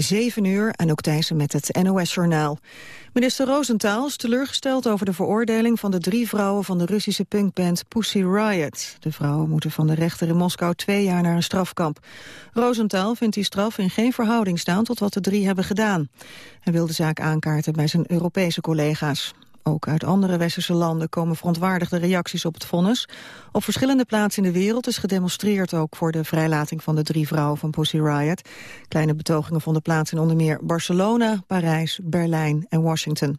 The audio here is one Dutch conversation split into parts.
7 uur, en ook Thijssen met het NOS-journaal. Minister Rosenthal is teleurgesteld over de veroordeling van de drie vrouwen van de Russische punkband Pussy Riot. De vrouwen moeten van de rechter in Moskou twee jaar naar een strafkamp. Rosenthal vindt die straf in geen verhouding staan tot wat de drie hebben gedaan. Hij wil de zaak aankaarten bij zijn Europese collega's. Ook uit andere westerse landen komen verontwaardigde reacties op het vonnis. Op verschillende plaatsen in de wereld is gedemonstreerd ook voor de vrijlating van de drie vrouwen van Pussy Riot. Kleine betogingen vonden plaats in onder meer Barcelona, Parijs, Berlijn en Washington.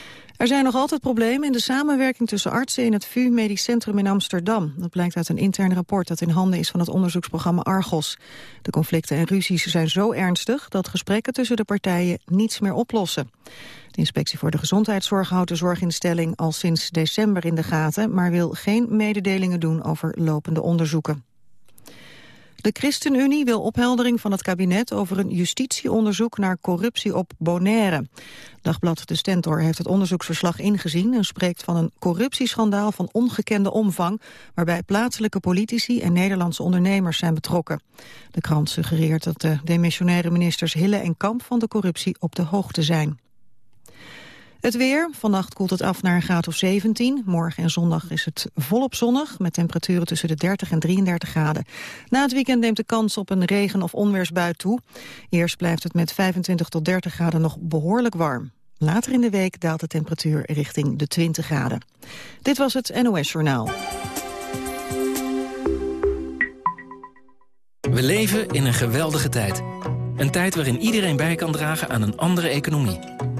Er zijn nog altijd problemen in de samenwerking tussen artsen in het VU Medisch Centrum in Amsterdam. Dat blijkt uit een intern rapport dat in handen is van het onderzoeksprogramma Argos. De conflicten en ruzies zijn zo ernstig dat gesprekken tussen de partijen niets meer oplossen. De inspectie voor de gezondheidszorg houdt de zorginstelling al sinds december in de gaten, maar wil geen mededelingen doen over lopende onderzoeken. De ChristenUnie wil opheldering van het kabinet over een justitieonderzoek naar corruptie op Bonaire. Dagblad De Stentor heeft het onderzoeksverslag ingezien en spreekt van een corruptieschandaal van ongekende omvang, waarbij plaatselijke politici en Nederlandse ondernemers zijn betrokken. De krant suggereert dat de demissionaire ministers Hille en Kamp van de corruptie op de hoogte zijn. Het weer. Vannacht koelt het af naar een graad of 17. Morgen en zondag is het volop zonnig... met temperaturen tussen de 30 en 33 graden. Na het weekend neemt de kans op een regen- of onweersbui toe. Eerst blijft het met 25 tot 30 graden nog behoorlijk warm. Later in de week daalt de temperatuur richting de 20 graden. Dit was het NOS Journaal. We leven in een geweldige tijd. Een tijd waarin iedereen bij kan dragen aan een andere economie.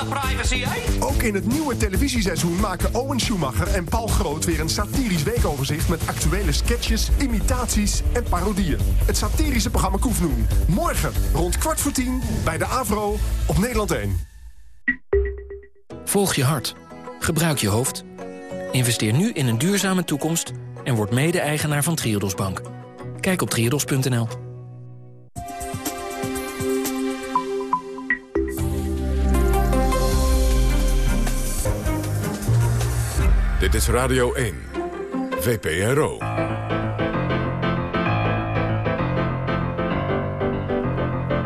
Op privacy, hè? Ook in het nieuwe televisieseizoen maken Owen Schumacher en Paul Groot weer een satirisch weekoverzicht met actuele sketches, imitaties en parodieën. Het satirische programma Koefnoen. Morgen rond kwart voor tien bij de Avro op Nederland 1. Volg je hart. Gebruik je hoofd. Investeer nu in een duurzame toekomst en word mede-eigenaar van Triodos Bank. Kijk op triodos.nl. Dit is Radio 1, VPRO.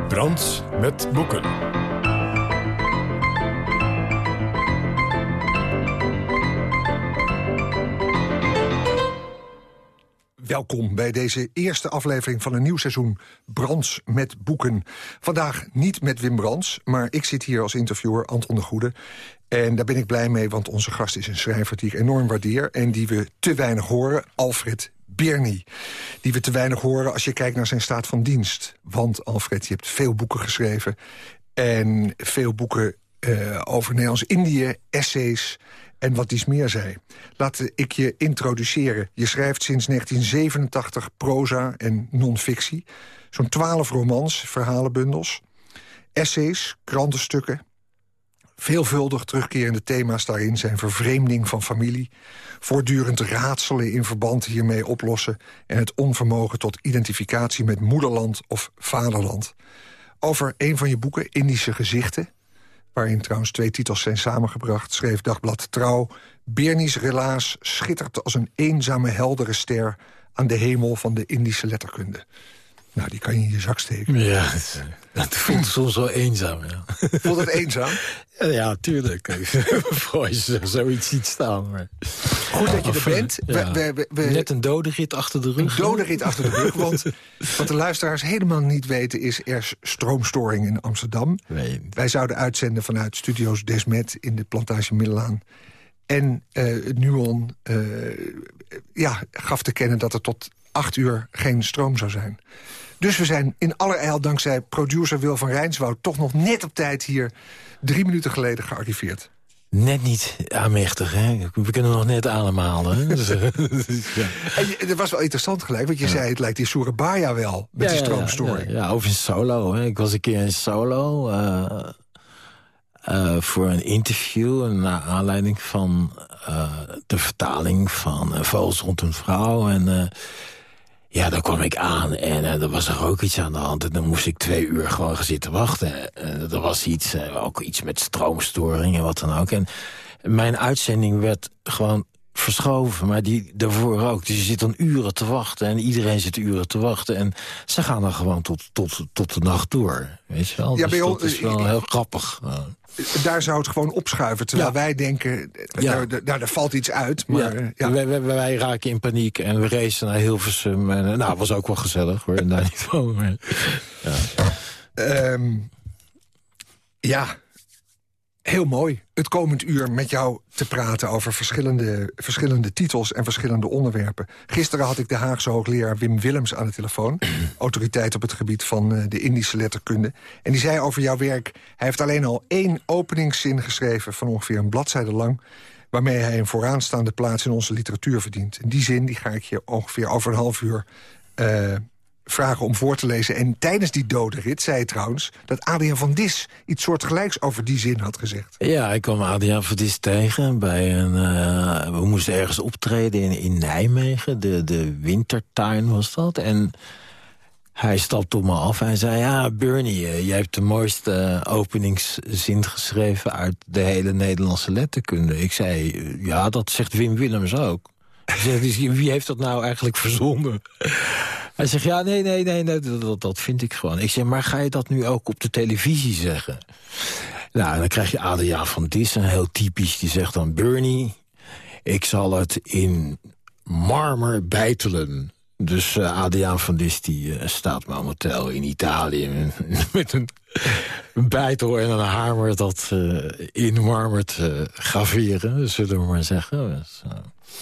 Brands met boeken. Welkom bij deze eerste aflevering van een nieuw seizoen Brands met Boeken. Vandaag niet met Wim Brands, maar ik zit hier als interviewer Anton de Goede. En daar ben ik blij mee, want onze gast is een schrijver die ik enorm waardeer... en die we te weinig horen, Alfred Birny. Die we te weinig horen als je kijkt naar zijn staat van dienst. Want Alfred, je hebt veel boeken geschreven... en veel boeken uh, over Nederlands-Indië, essays en wat iets meer zei. Laat ik je introduceren. Je schrijft sinds 1987 proza en non-fictie. Zo'n twaalf romans, verhalenbundels. Essays, krantenstukken. Veelvuldig terugkerende thema's daarin zijn vervreemding van familie... voortdurend raadselen in verband hiermee oplossen... en het onvermogen tot identificatie met moederland of vaderland. Over een van je boeken, Indische Gezichten waarin trouwens twee titels zijn samengebracht... schreef Dagblad Trouw... Bernies relaas schittert als een eenzame heldere ster... aan de hemel van de Indische letterkunde. Nou, die kan je in je zak steken. Ja, het, het voelt soms wel eenzaam. Ja. Voelt het eenzaam? Ja, tuurlijk. Voor je zoiets ziet staan. Maar... Goed dat je er bent. Ja. We, we, we, Net een dode rit achter de rug. Een dode rit achter de rug. Want wat de luisteraars helemaal niet weten... is er stroomstoring in Amsterdam. Nee. Wij zouden uitzenden vanuit studio's Desmet in de plantage Middelaan. En uh, Nuon uh, ja, gaf te kennen dat er tot acht uur geen stroom zou zijn. Dus we zijn in allerijl dankzij producer Wil van Rijnswoud... toch nog net op tijd hier drie minuten geleden gearriveerd. Net niet aanmächtig, hè? We kunnen nog net ademhalen. hè? Dus, eh, ja. En het was wel interessant gelijk, want je zei... het lijkt die Surabaya wel, met die Ja, stroomstoring. Ja, ja, of in solo. Hè. Ik was een keer in solo eh, eh, voor een interview... naar aanleiding van de vertaling van Vogels rond een vrouw. En ja, daar kwam ik aan en eh, er was er ook iets aan de hand. En dan moest ik twee uur gewoon gaan zitten wachten. En er was iets, eh, ook iets met stroomstoring en wat dan ook. En mijn uitzending werd gewoon verschoven, maar die daarvoor ook. Dus je zit dan uren te wachten en iedereen zit uren te wachten. En ze gaan dan gewoon tot, tot, tot de nacht door. Weet je wel? Ja, dus bij ons- dat is wel heel grappig. Ja. Daar zou het gewoon opschuiven, terwijl Ja. wij denken... eh, Ja. daar, daar, daar valt iets uit, maar... eh, ja. Wij, wij, wij raken in paniek en we racen naar Hilversum. En, eh, nou, was ook wel gezellig hoor. Daar niet van. maar- Ehm, ja, heel mooi. Het komend uur met jou te praten over verschillende, verschillende titels en verschillende onderwerpen. Gisteren had ik de Haagse hoogleraar Wim Willems aan de telefoon. autoriteit op het gebied van eh, de Indische letterkunde. En die zei over jouw werk... hij heeft alleen al één openingszin geschreven van ongeveer een bladzijde lang... waarmee hij een vooraanstaande plaats in onze literatuur verdient. En die zin die ga ik je ongeveer over een half uur... eh, vragen om voor te lezen. En tijdens die dode rit zei hij trouwens... dat Adriaan van Dis iets soortgelijks over die zin had gezegd. Ja, ik kwam Adriaan Verdis tegen bij een... eh, we moesten ergens optreden in, in Nijmegen. De, de wintertuin was dat. En hij stapte op me af en zei... Ja, Bernie, eh, jij hebt de mooiste eh, openingszin geschreven... uit de hele Nederlandse letterkunde. Ik zei, ja, dat zegt Wim Willems ook. Wie heeft dat nou eigenlijk verzonnen? Hij zegt, ja, nee, nee, nee, nee dat, vind ik gewoon. Ik zeg, maar ga je dat nu ook op de televisie zeggen? Nou, dan krijg je Adriaan van Dissen, heel typisch. Die zegt dan, Bernie, ik zal het in marmer bijtelen. Dus uh, Adriaan van Dis die uh, staat momenteel in Italië met een, een bijtel en een hamer dat uh, in marmer te graveren, zullen we maar zeggen. Dus,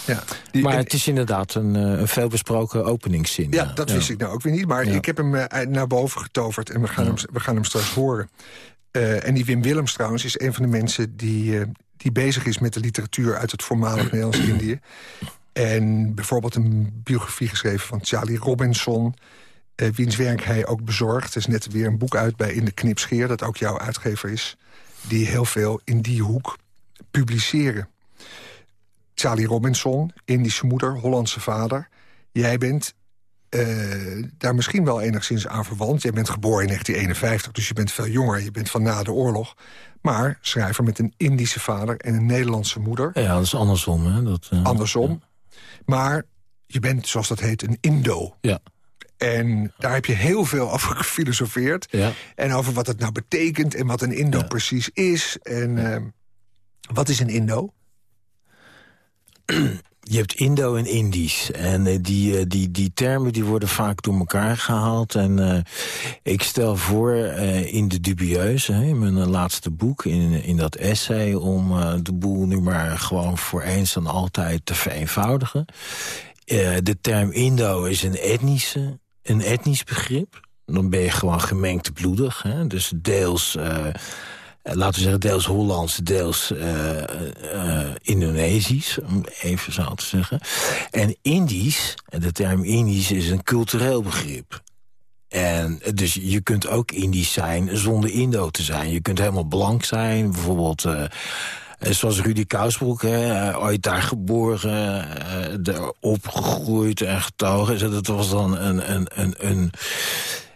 ja, die, maar het is inderdaad een, een veelbesproken openingszin. Ja, dat wist ik nou ook weer niet. Maar ik heb hem uh, naar boven getoverd en we gaan, hem, we gaan hem straks horen. Uh, en die Wim Willems trouwens is een van de mensen die, uh, die bezig is met de literatuur uit het voormalig Nederlands-Indië. En bijvoorbeeld een biografie geschreven van Charlie Robinson... Uh, wiens werk hij ook bezorgt. Er is net weer een boek uit bij In de Knipscheer... dat ook jouw uitgever is... die heel veel in die hoek publiceren. Charlie Robinson, Indische moeder, Hollandse vader. Jij bent uh, daar misschien wel enigszins aan verwant. Jij bent geboren in 1951, dus je bent veel jonger. Je bent van na de oorlog. Maar schrijver met een Indische vader en een Nederlandse moeder. Ja, dat is andersom. Hè? Dat, uh, andersom. Ja. Maar je bent, zoals dat heet, een Indo. Ja. En daar heb je heel veel over gefilosofeerd. Ja. En over wat het nou betekent en wat een Indo ja. precies is. En uh, wat is een Indo? Je hebt Indo en Indisch. En uh, die, uh, die, die termen die worden vaak door elkaar gehaald. En uh, ik stel voor in De Dubieuze, hè, mijn laatste boek... in, in dat essay, om de boel nu maar gewoon voor eens en altijd te vereenvoudigen. de term Indo is een, etnische, een etnisch begrip. Dan ben je gewoon gemengd bloedig. Hè? Dus deels... laten we zeggen, deels Hollands, deels uh, uh, Indonesisch, om even zo te zeggen. En Indisch, de term Indisch is een cultureel begrip. En dus je kunt ook Indisch zijn zonder Indo te zijn. Je kunt helemaal blank zijn, bijvoorbeeld... Zoals Rudy Kousbroek, hè, ooit daar geboren, daar opgegroeid en getogen. Dat was dan een... een, een, een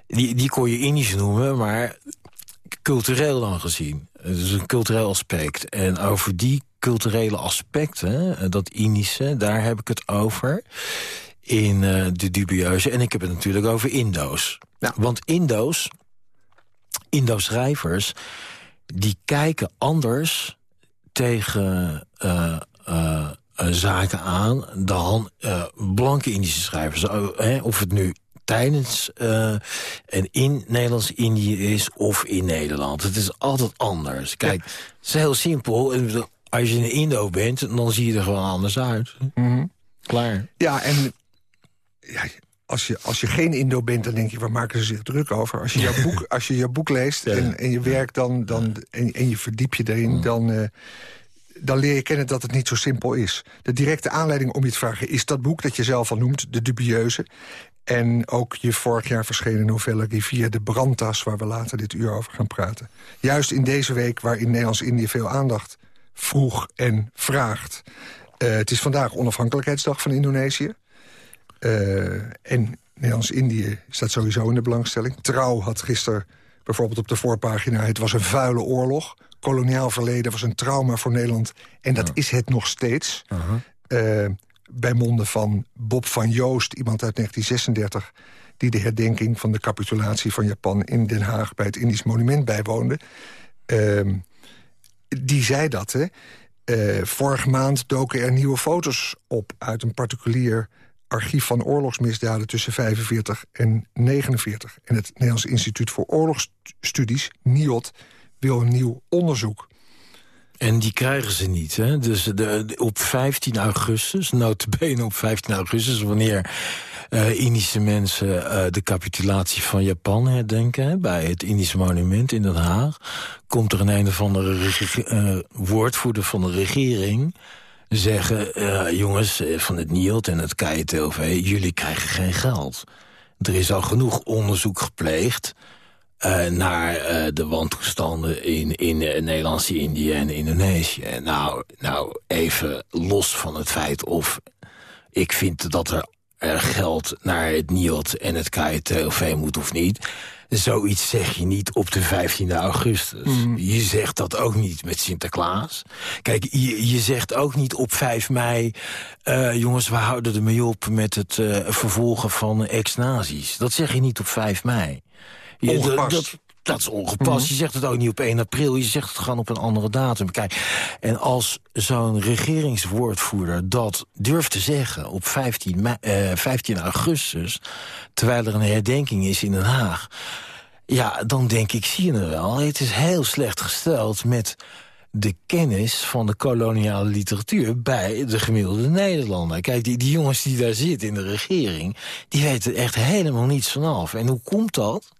die, die kon je Indisch noemen, maar cultureel dan gezien. Dus een cultureel aspect. En over die culturele aspecten, dat Indische, daar heb ik het over in uh, de dubieuze. En ik heb het natuurlijk over Indo's. Ja. Want Indo's, Indo-schrijvers, die kijken anders tegen uh, uh, zaken aan dan blanke Indische schrijvers. Of het nu tijdens uh, en in Nederlands-Indië is of in Nederland. Het is altijd anders. Kijk, ja. het is heel simpel. Als je in Indo bent, dan zie je er gewoon anders uit. Mm -hmm. Klaar. Ja, en ja, als, je, als je geen Indo bent, dan denk je, waar maken ze zich druk over? Als je jouw boek, als je, jouw boek leest en, en je werk dan, dan, en, en je verdiep je erin... dan, uh, dan leer je kennen dat het niet zo simpel is. De directe aanleiding om je te vragen is dat boek dat je zelf al noemt, De Dubieuze. En ook je vorig jaar verschenen novelle Rivier de Brandtas... waar we later dit uur over gaan praten. Juist in deze week waarin Nederlands-Indië veel aandacht vroeg en vraagt. Uh, het is vandaag onafhankelijkheidsdag van Indonesië. Uh, en Nederlands-Indië staat sowieso in de belangstelling. Trouw had gisteren bijvoorbeeld op de voorpagina... het was een vuile oorlog. Koloniaal verleden was een trauma voor Nederland. En dat ja. is het nog steeds. Uh -huh. Bij monden van Bob van Joost, iemand uit 1936... die de herdenking van de capitulatie van Japan in Den Haag... bij het Indisch Monument bijwoonde. Uh, die zei dat, hè. Uh, vorige maand doken er nieuwe foto's op uit een particulier archief van oorlogsmisdaden tussen 45 en 49. En het Nederlands Instituut voor Oorlogsstudies, NIOT, wil een nieuw onderzoek. En die krijgen ze niet. Hè? Dus de, op 15 augustus, notabene op 15 augustus... wanneer uh, Indische mensen uh, de capitulatie van Japan herdenken... Bij het Indische monument in Den Haag... komt er een een of andere uh, woordvoerder van de regering zeggen... jongens van het NIOT en het KITOV, jullie krijgen geen geld. Er is al genoeg onderzoek gepleegd... Uh, naar uh, de wantoestanden in, in uh, Nederlands-Indië en Indonesië. Nou, nou, even los van het feit of ik vind dat er geld naar het NIOT en het KITOV moet of niet. Zoiets zeg je niet op de 15e augustus. Mm. Je zegt dat ook niet met Sinterklaas. Kijk, je, je zegt ook niet op 5 mei... jongens, we houden ermee op met het vervolgen van ex-nazi's. Dat zeg je niet op 5 mei. Dat, dat is ongepast. Mm -hmm. Je zegt het ook niet op 1 april. Je zegt het gewoon op een andere datum. Kijk, en als zo'n regeringswoordvoerder dat durft te zeggen... op 15, mei, uh, 15 augustus, terwijl er een herdenking is in Den Haag... ja, dan denk ik, zie je het wel. Het is heel slecht gesteld met de kennis van de koloniale literatuur bij de gemiddelde Nederlander. Kijk, die, die jongens die daar zitten in de regering... die weten echt helemaal niets vanaf. En hoe komt dat?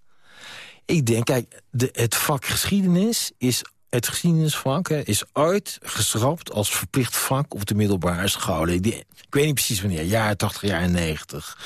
Ik denk, kijk, de, het vak geschiedenis is... Het geschiedenisvak hè, is ooit geschrapt als verplicht vak op de middelbare scholen. Ik, weet niet precies wanneer, jaren 80, jaren 90.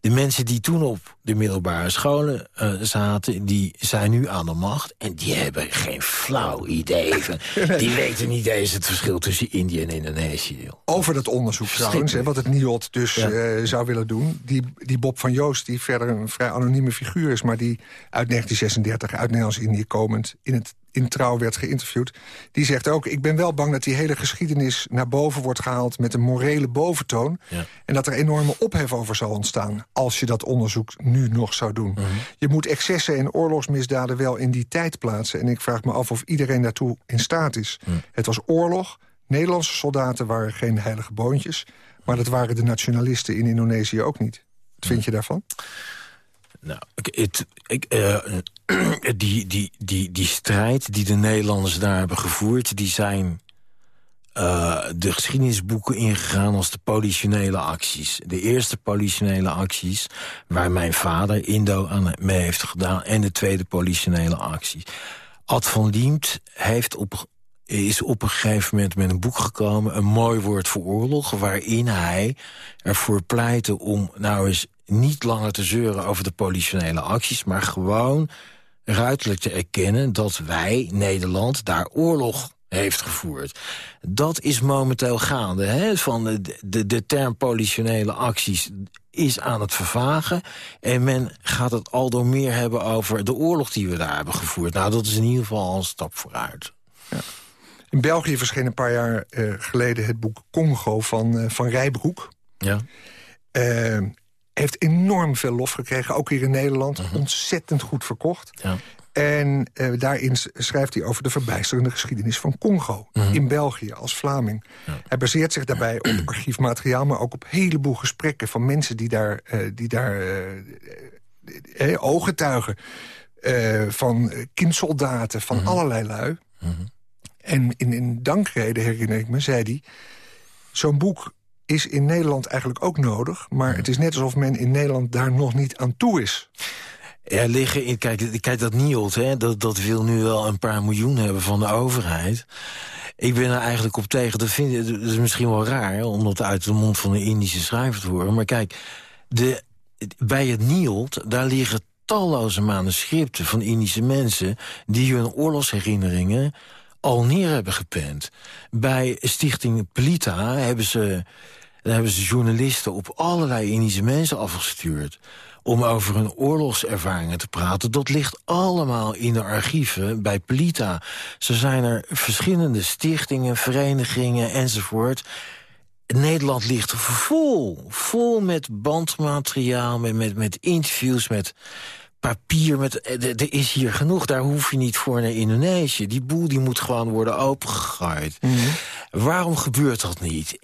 De mensen die toen op de middelbare scholen uh, zaten... die zijn nu aan de macht en die hebben geen flauw idee. Van, die weten niet eens het verschil tussen Indië en Indonesië. Joh. Over dat onderzoek trouwens, hè, wat het NIOT dus ja. uh, zou willen doen. Die, die Bob van Joost, die verder een vrij anonieme figuur is... maar die uit 1936, uit Nederlands-Indië komend... in het in Trouw werd geïnterviewd. Die zegt ook, ik ben wel bang dat die hele geschiedenis naar boven wordt gehaald... met een morele boventoon. Ja. En dat er enorme ophef over zal ontstaan... als je dat onderzoek nu nog zou doen. -huh. Je moet excessen en oorlogsmisdaden wel in die tijd plaatsen. En ik vraag me af of iedereen daartoe in staat is. -huh. Het was oorlog. Nederlandse soldaten waren geen heilige boontjes. Maar dat waren de nationalisten in Indonesië ook niet. Wat vind je daarvan? Nou, het, ik, uh, die, die, die, die strijd die de Nederlanders daar hebben gevoerd... die zijn uh, de geschiedenisboeken ingegaan als de politionele acties. De eerste politionele acties waar mijn vader Indo aan mee heeft gedaan... en de tweede politionele acties. Ad van Liemt heeft op, is op een gegeven moment met een boek gekomen... een mooi woord voor oorlog, waarin hij ervoor pleitte om nou eens niet langer te zeuren over de politionele acties... maar gewoon ruidelijk te erkennen dat wij, Nederland, daar oorlog heeft gevoerd. Dat is momenteel gaande. Hè? Van de, de, de term politionele acties is aan het vervagen. En men gaat het al door meer hebben over de oorlog die we daar hebben gevoerd. Nou, dat is in ieder geval al een stap vooruit. Ja. In België verscheen een paar jaar uh, geleden het boek Congo van, uh, van Rijbroek. Ja. Uh, heeft enorm veel lof gekregen, ook hier in Nederland. -huh. Ontzettend goed verkocht. Ja. En uh, daarin schrijft hij over de verbijsterende geschiedenis van Congo. -huh. In België, als Vlaming. Ja. Hij baseert zich daarbij op archiefmateriaal... maar ook op een heleboel gesprekken van mensen die daar, uh, die daar uh, ooggetuigen... van kindsoldaten, van -huh. allerlei lui. -huh. En in, in dankreden, herinner ik me, zei hij... zo'n boek is in Nederland eigenlijk ook nodig. Maar het is net alsof men in Nederland daar nog niet aan toe is. Er liggen in, kijk, kijk dat NIOD, hè, dat, dat wil nu wel een paar miljoen hebben van de overheid. Ik ben er eigenlijk op tegen. Dat, vind, dat is misschien wel raar, om dat uit de mond van een Indische schrijver te horen. Maar kijk, de, bij het NIOD, daar liggen talloze manuscripten van Indische mensen... die hun oorlogsherinneringen al neer hebben gepend. Bij Stichting Pelita hebben ze, hebben ze journalisten op allerlei Indische mensen afgestuurd om over hun oorlogservaringen te praten. Dat ligt allemaal in de archieven bij Pelita. Zo zijn er verschillende stichtingen, verenigingen enzovoort. Nederland ligt vol, vol met bandmateriaal, met, met, met interviews, met papier. Met, eh, er is hier genoeg, daar hoef je niet voor naar Indonesië. Die boel die moet gewoon worden opengegooid. Mhm. Waarom gebeurt dat niet?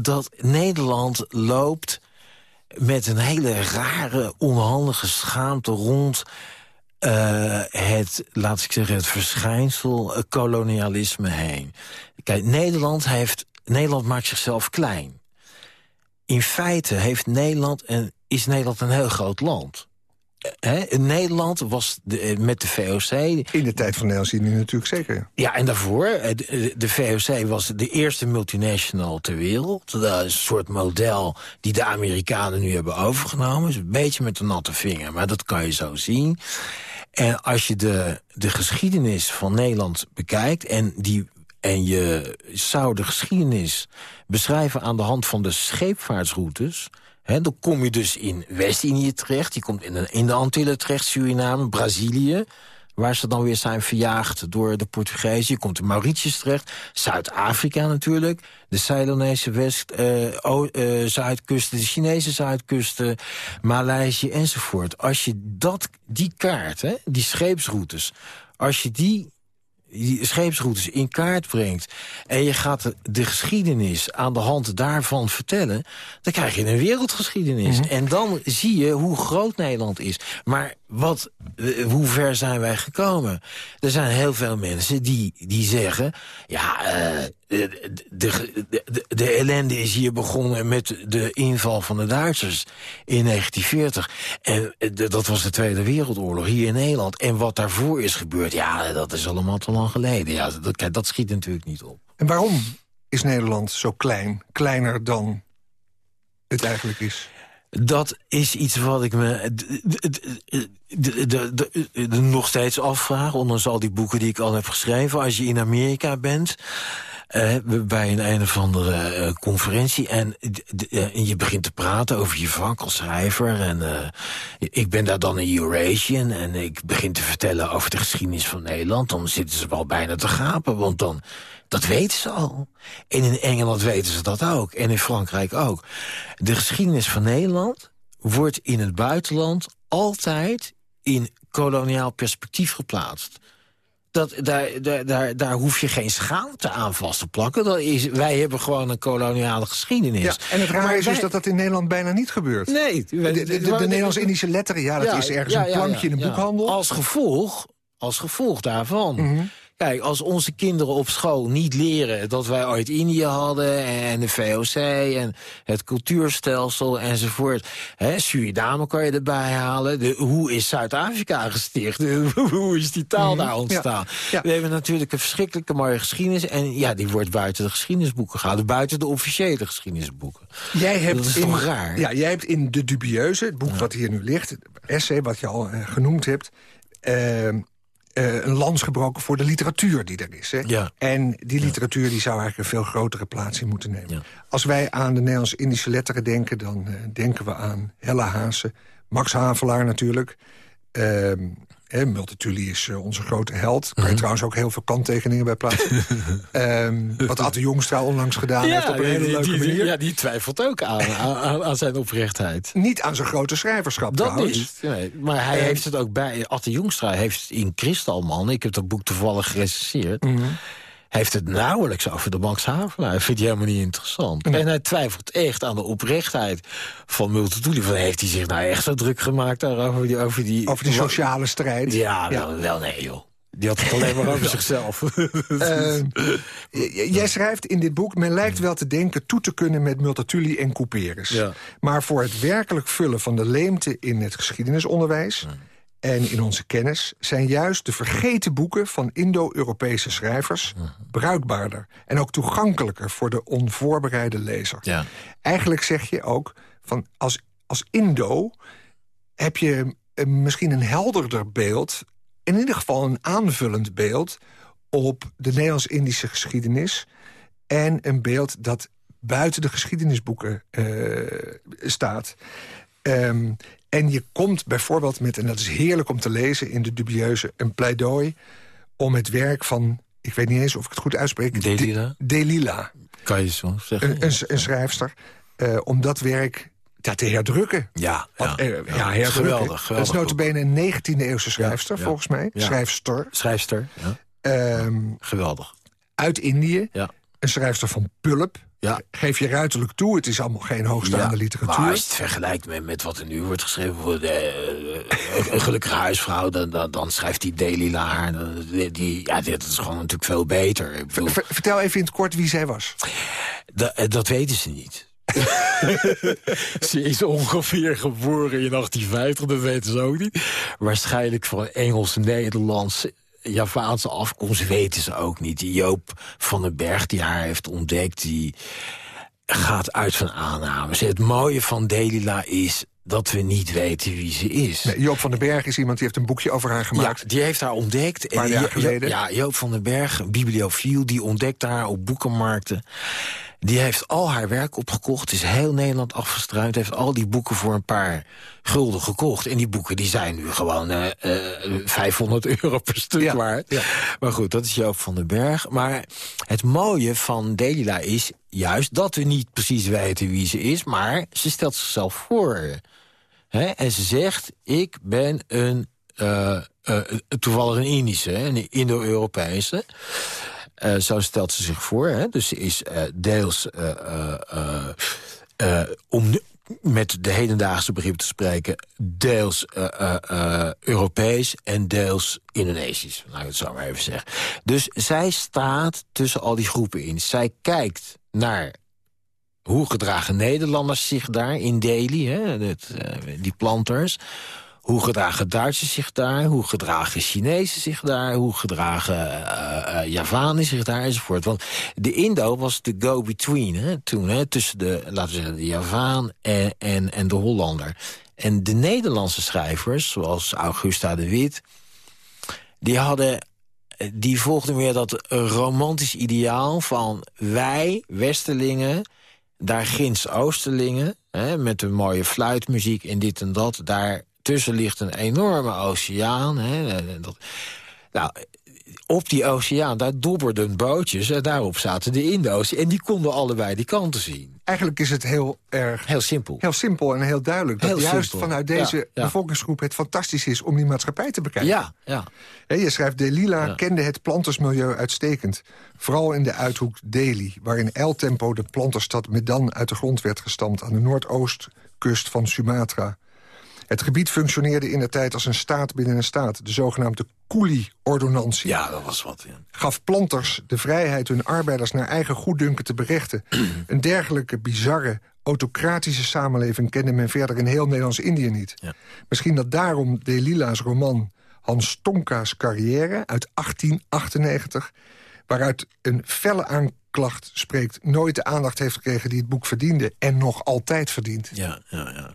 dat Nederland loopt met een hele rare, onhandige schaamte rond... Uh, het, laat ik zeggen, het verschijnsel uh, kolonialisme heen. Kijk, Nederland, heeft, Nederland maakt zichzelf klein. In feite heeft Nederland en is Nederland een heel groot land. In Nederland was de, eh, met de VOC... In de tijd van Nederland natuurlijk zeker. Ja, en daarvoor, eh, de, de, VOC was de eerste multinational ter wereld. Dat is een soort model die de Amerikanen nu hebben overgenomen. is een beetje met de natte vinger, maar dat kan je zo zien. En als je de, de geschiedenis van Nederland bekijkt... en, die, en je zou de geschiedenis beschrijven aan de hand van de scheepvaartsroutes dan kom je dus in West-Indië terecht. Je komt in de, in Antillen terecht, Suriname, Brazilië waar ze dan weer zijn verjaagd door de Portugezen. Je komt in Mauritius terecht, Zuid-Afrika natuurlijk... de Ceylonese West, uh, uh, Zuidkusten, de Chinese Zuidkusten... Maleisië enzovoort. Als je dat, die kaart, die scheepsroutes... als je die die scheepsroutes in kaart brengt... en je gaat de, geschiedenis aan de hand daarvan vertellen... dan krijg je een wereldgeschiedenis. Mhm. En dan zie je hoe groot Nederland is. Maar wat, eh, hoe ver zijn wij gekomen? Er zijn heel veel mensen die, die zeggen... ja, uh, de, de, de, de, ellende is hier begonnen met de inval van de Duitsers in 1940. En eh, dat was de Tweede Wereldoorlog hier in Nederland. En wat daarvoor is gebeurd, ja, dat is allemaal te lang geleden. Ja, dat, dat schiet natuurlijk niet op. En waarom is Nederland zo klein, kleiner dan het eigenlijk is? Dat is iets wat ik me de, nog steeds afvraag. Ondanks al die boeken die ik al heb geschreven. Als je in Amerika bent... Uh, bij een een of andere uh, conferentie. En je begint te praten over je vak als schrijver. En ik ben daar dan een Eurasian. En ik begin te vertellen over de geschiedenis van Nederland. Dan zitten ze wel bijna te gapen. Want dan, dat weten ze al. En in Engeland weten ze dat ook. En in Frankrijk ook. De geschiedenis van Nederland wordt in het buitenland altijd in koloniaal perspectief geplaatst dat, daar, daar, daar, daar hoef je geen schaamte aan vast te plakken. Dat is, wij hebben gewoon een koloniale geschiedenis. Ja, en het raar is dus dat dat in Nederland bijna niet gebeurt. Nee. De, de, de, Nederlands-Indische letteren, ja, dat is ergens een plankje in een boekhandel. Als gevolg, als gevolg daarvan... Mm Kijk, als onze kinderen op school niet leren dat wij ooit Indië hadden... en de VOC en het cultuurstelsel enzovoort... Hè, Suriname kan je erbij halen. De, hoe is Zuid-Afrika gesticht? hoe is die taal daar ontstaan? We hebben natuurlijk een verschrikkelijke mooie geschiedenis... en ja, die wordt buiten de geschiedenisboeken gehouden. Buiten de officiële geschiedenisboeken. Jij hebt dat is in, toch raar? Ja, jij hebt in De Dubieuze, het boek wat hier nu ligt... essay wat je al uh, genoemd hebt... Uh, uh, een lans gebroken voor de literatuur die er is. Hè? Ja. En die literatuur die zou eigenlijk een veel grotere plaats in moeten nemen. Als wij aan de Nederlands-Indische letteren denken... dan uh, denken we aan Hella Haase, Max Havelaar natuurlijk... Uh, Multatuli is uh, onze grote held. Kan je mhm. trouwens ook heel veel kanttekeningen bij plaatsen. um, wat Atte Jongstra onlangs gedaan heeft op een hele leuke die, manier. Ja, die twijfelt ook aan, aan, aan, zijn oprechtheid. Niet aan zijn grote schrijverschap Dat trouwens. niet, nee. maar hij heeft het ook bij... Atte Jongstra heeft in Kristalman... ik heb dat boek toevallig gerecenseerd... Mm heeft het nauwelijks over de Max Havelaar. Vindt hij helemaal niet interessant. En hij twijfelt echt aan de oprechtheid van Multatuli. Van heeft hij zich nou echt zo druk gemaakt over die... Over die, over die sociale strijd? Ja, Wel, wel nee joh. Die had het alleen maar over zichzelf. J- jij schrijft in dit boek... men lijkt wel te denken toe te kunnen met Multatuli en Couperus. Ja. Maar voor het werkelijk vullen van de leemte in het geschiedenisonderwijs... en in onze kennis... zijn juist de vergeten boeken van Indo-Europese schrijvers... bruikbaarder en ook toegankelijker voor de onvoorbereide lezer. Ja. Eigenlijk zeg je ook, van als, als Indo heb je misschien een helderder beeld... in ieder geval een aanvullend beeld op de Nederlands-Indische geschiedenis... en een beeld dat buiten de geschiedenisboeken eh, staat. Ehm, en je komt bijvoorbeeld met, en dat is heerlijk om te lezen... in de dubieuze, een pleidooi om het werk van... ik weet niet eens of ik het goed uitspreek... Delila? De- Delila, Kan je zo zeggen? een, een, een schrijfster... eh, om dat werk te herdrukken. Ja, ja, eh, ja. ja, herdrukken. geweldig. Dat is geweldig notabene een 19e-eeuwse schrijfster, ja. volgens mij. Schrijfster. Schrijfster, ja. Ehm, geweldig. uit Indië. Ja. Een schrijfster van Pulp. Ja. Geef je ruiterlijk toe, het is allemaal geen hoogstaande literatuur. Maar als je het vergelijkt met, met wat er nu wordt geschreven... voor de, eh, een gelukkige huisvrouw, dan, dan, dan schrijft die Delila haar... dan- Die, ja, dit is gewoon natuurlijk veel beter. Ik bedoel, Ver- vertel even in het kort wie zij was. da- eh, dat weten ze niet. ze is ongeveer geboren in 1850, dat weten ze ook niet. Waarschijnlijk van Engels, Nederlands, Javaanse afkomst weten ze ook niet. Die Joop van den Berg, die haar heeft ontdekt, die gaat uit van aannames. Het mooie van Delila is dat we niet weten wie ze is. Nee, Joop van den Berg is iemand die heeft een boekje over haar gemaakt. Ja, die heeft haar ontdekt. paar En jaar geleden. Ja, Joop van den Berg, een bibliofiel, die ontdekte haar op boekenmarkten. Die heeft al haar werk opgekocht, is heel Nederland afgestruind... heeft al die boeken voor een paar gulden gekocht. En die boeken die zijn nu gewoon eh, eh, 500 euro per stuk Ja, waard. ja. Maar goed, dat is Joop van den Berg. Maar het mooie van Delila is juist dat we niet precies weten wie ze is... maar ze stelt zichzelf voor. Hè? En ze zegt, ik ben een, eh, eh, toevallig een Indische, een Indo-Europese. Eh, zo stelt ze zich voor. Hè? Dus ze is eh, deels, eh, om met de hedendaagse begrip te spreken... deels Europees en deels Indonesisch. Laat ik het zo maar even zeggen. Dus zij staat tussen al die groepen in. Zij kijkt naar hoe gedragen Nederlanders zich daar in Delhi, hè, het, die planters... Hoe gedragen Duitsers zich daar? Hoe gedragen Chinezen zich daar? Hoe gedragen eh eh, Javanen zich daar? Enzovoort. Want de Indo was de go-between toen, hè, tussen de, laten we zeggen, de Javaan en, en, de Hollander. En de Nederlandse schrijvers, zoals Augusta de Wit... die hadden die volgden weer dat romantisch ideaal van wij, Westerlingen, daar ginds Oosterlingen, hè, met een mooie fluitmuziek en dit en dat, daar tussen ligt een enorme oceaan. Hè, en dat, nou, op die oceaan, daar dobberden bootjes en daarop zaten de Indo's. En die konden allebei die kanten zien. Eigenlijk is het heel erg Heel simpel. heel simpel en heel duidelijk... dat juist vanuit deze Ja, ja. bevolkingsgroep het fantastisch is... om die maatschappij te bekijken. Ja, ja. Je schrijft, Delila Ja. kende het plantersmilieu uitstekend. Vooral in de uithoek Delhi, waar in tempo de planterstad Medan uit de grond werd gestampt... aan de noordoostkust van Sumatra. Het gebied functioneerde in de tijd als een staat binnen een staat... de zogenaamde Cooley-ordonnantie. ja, dat was wat. ja. gaf planters de vrijheid hun arbeiders naar eigen goeddunken te berechten. een dergelijke bizarre, autocratische samenleving kende men verder in heel Nederlands-Indië niet. Ja. Misschien dat daarom Delila's roman Hans Tonka's carrière uit 1898... waaruit een felle aanklacht spreekt... nooit de aandacht heeft gekregen die het boek verdiende... en nog altijd verdient. Ja, ja, ja.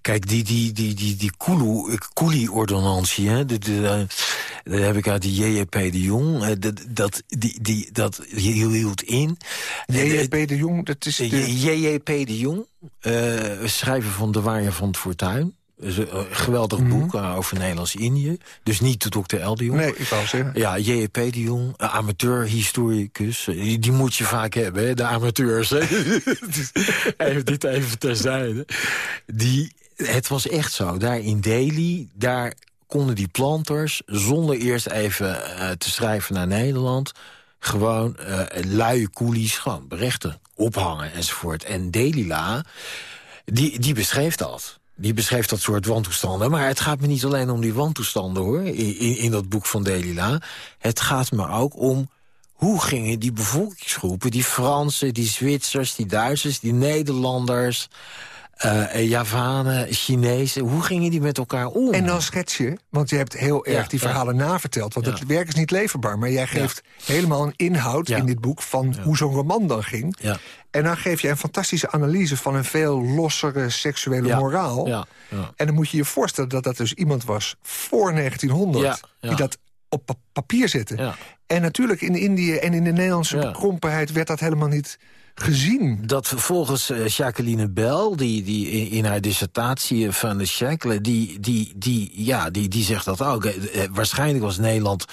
Kijk, die, die, die, die, die Kulu- Cooley-ordonnantie, hè, de, de, eh, dat heb ik uit de JJP de Jong, eh, dat, dat, die, die, dat hield in. J.J.P. de Jong, dat is De. JJP de Jong, eh, schrijver van De Waaier van het Fortuin. Dus een een geweldig boek eh, over Nederlands-Indië. Dus niet de. L. de Jong. Nee, ik wou zeggen. Ja, J.P. de Jong, een amateur-historicus. Eh, Die, moet je vaak hebben, hè, de amateurs. Hè? Dus even dit even terzijde. Die, het was echt zo. Daar in Delhi, daar konden die planters... zonder eerst even eh, te schrijven naar Nederland... gewoon eh luie koelies, gewoon berechten, ophangen enzovoort. En Delila, die, die beschreef dat. Die beschreef dat soort wantoestanden. Maar het gaat me niet alleen om die wantoestanden, hoor, in, in, in dat boek van Delila. Het gaat me ook om hoe gingen die bevolkingsgroepen... die Fransen, die Zwitsers, die Duitsers, die Nederlanders... Uh, Javanen, Chinezen, hoe gingen die met elkaar om? En dan schets je, want je hebt heel erg die verhalen ja. naverteld... want het werk is niet leverbaar, maar jij geeft helemaal een inhoud in dit boek... van hoe zo'n roman dan ging. En dan geef je een fantastische analyse van een veel lossere seksuele moraal. En dan moet je je voorstellen dat dat dus iemand was voor 1900... die dat op papier zette. En natuurlijk in Indië en in de Nederlandse bekrompenheid... werd dat helemaal niet gezien. Dat volgens uh, Jacqueline Bell, die, die in, haar dissertatie van de Shackle... Die, die, die, ja, die, die zegt dat ook. Uh, waarschijnlijk was Nederland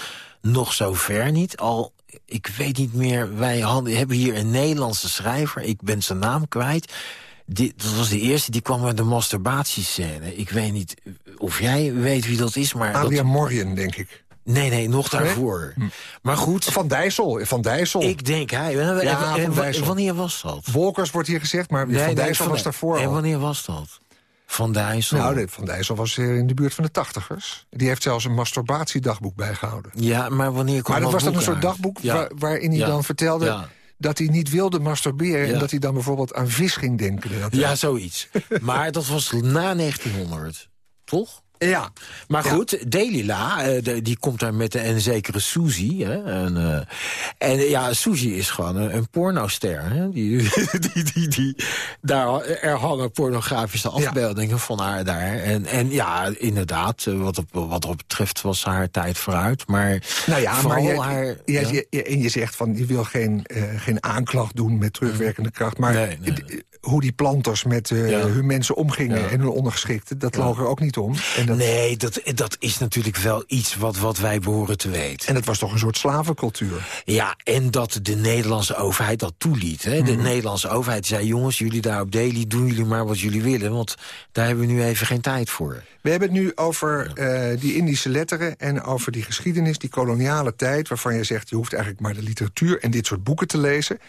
nog zo ver niet. Al, ik weet niet meer, wij hadden, hebben hier een Nederlandse schrijver... ik ben zijn naam kwijt... Die, dat was de eerste, die kwam met de masturbatiescène. Ik weet niet of jij weet wie dat is, maar... Adria dat... Morgan, denk ik. Nee, nee, nog daarvoor. Hm. Maar goed... Van Dijssel, Van Dijssel. Ik denk hij. Ja, en, en, wanneer was dat? Wolkers wordt hier gezegd, maar nee, Van Dijssel nee, was daarvoor En wanneer was dat? Van Dijssel? Nou, Van Dijssel was in de buurt van de tachtigers. Die heeft zelfs een masturbatiedagboek bijgehouden. Ja, maar wanneer kwam Maar dat was dan een soort dagboek waar, waarin hij dan vertelde... dat hij niet wilde masturberen... en dat hij dan bijvoorbeeld aan vis ging denken. Ja, zoiets. maar dat was na 1900, toch? Ja. Maar goed, Delila, uh, die komt daar met een zekere Suzy. Hè, en, uh, en ja, Suzy is gewoon een, een pornoster. Hè, die, die, die, die, daar, er hangen pornografische afbeeldingen ja. van haar daar. En, en ja, inderdaad, eh, wat, op, wat op betreft was haar tijd vooruit. Maar nou ja, maar je, haar... Je, ja? je, je, en je zegt van, je wil geen, uh, geen aanklacht doen met terugwerkende kracht. Maar nee, nee, nee. Hoe die planters met uh, ja. hun mensen omgingen en hun ondergeschikten... dat lag er ook niet om. En dat... Nee, dat, dat is natuurlijk wel iets wat, wat wij behoren te weten. En het was toch een soort slavencultuur? Ja, en dat de Nederlandse overheid dat toeliet. Hè? De mm. Nederlandse overheid zei, jongens, jullie daar op Delhi... doen jullie maar wat jullie willen, want daar hebben we nu even geen tijd voor. We hebben het nu over ja. uh, die Indische letteren... en over die geschiedenis, die koloniale tijd... waarvan je zegt, je hoeft eigenlijk maar de literatuur... en dit soort boeken te lezen.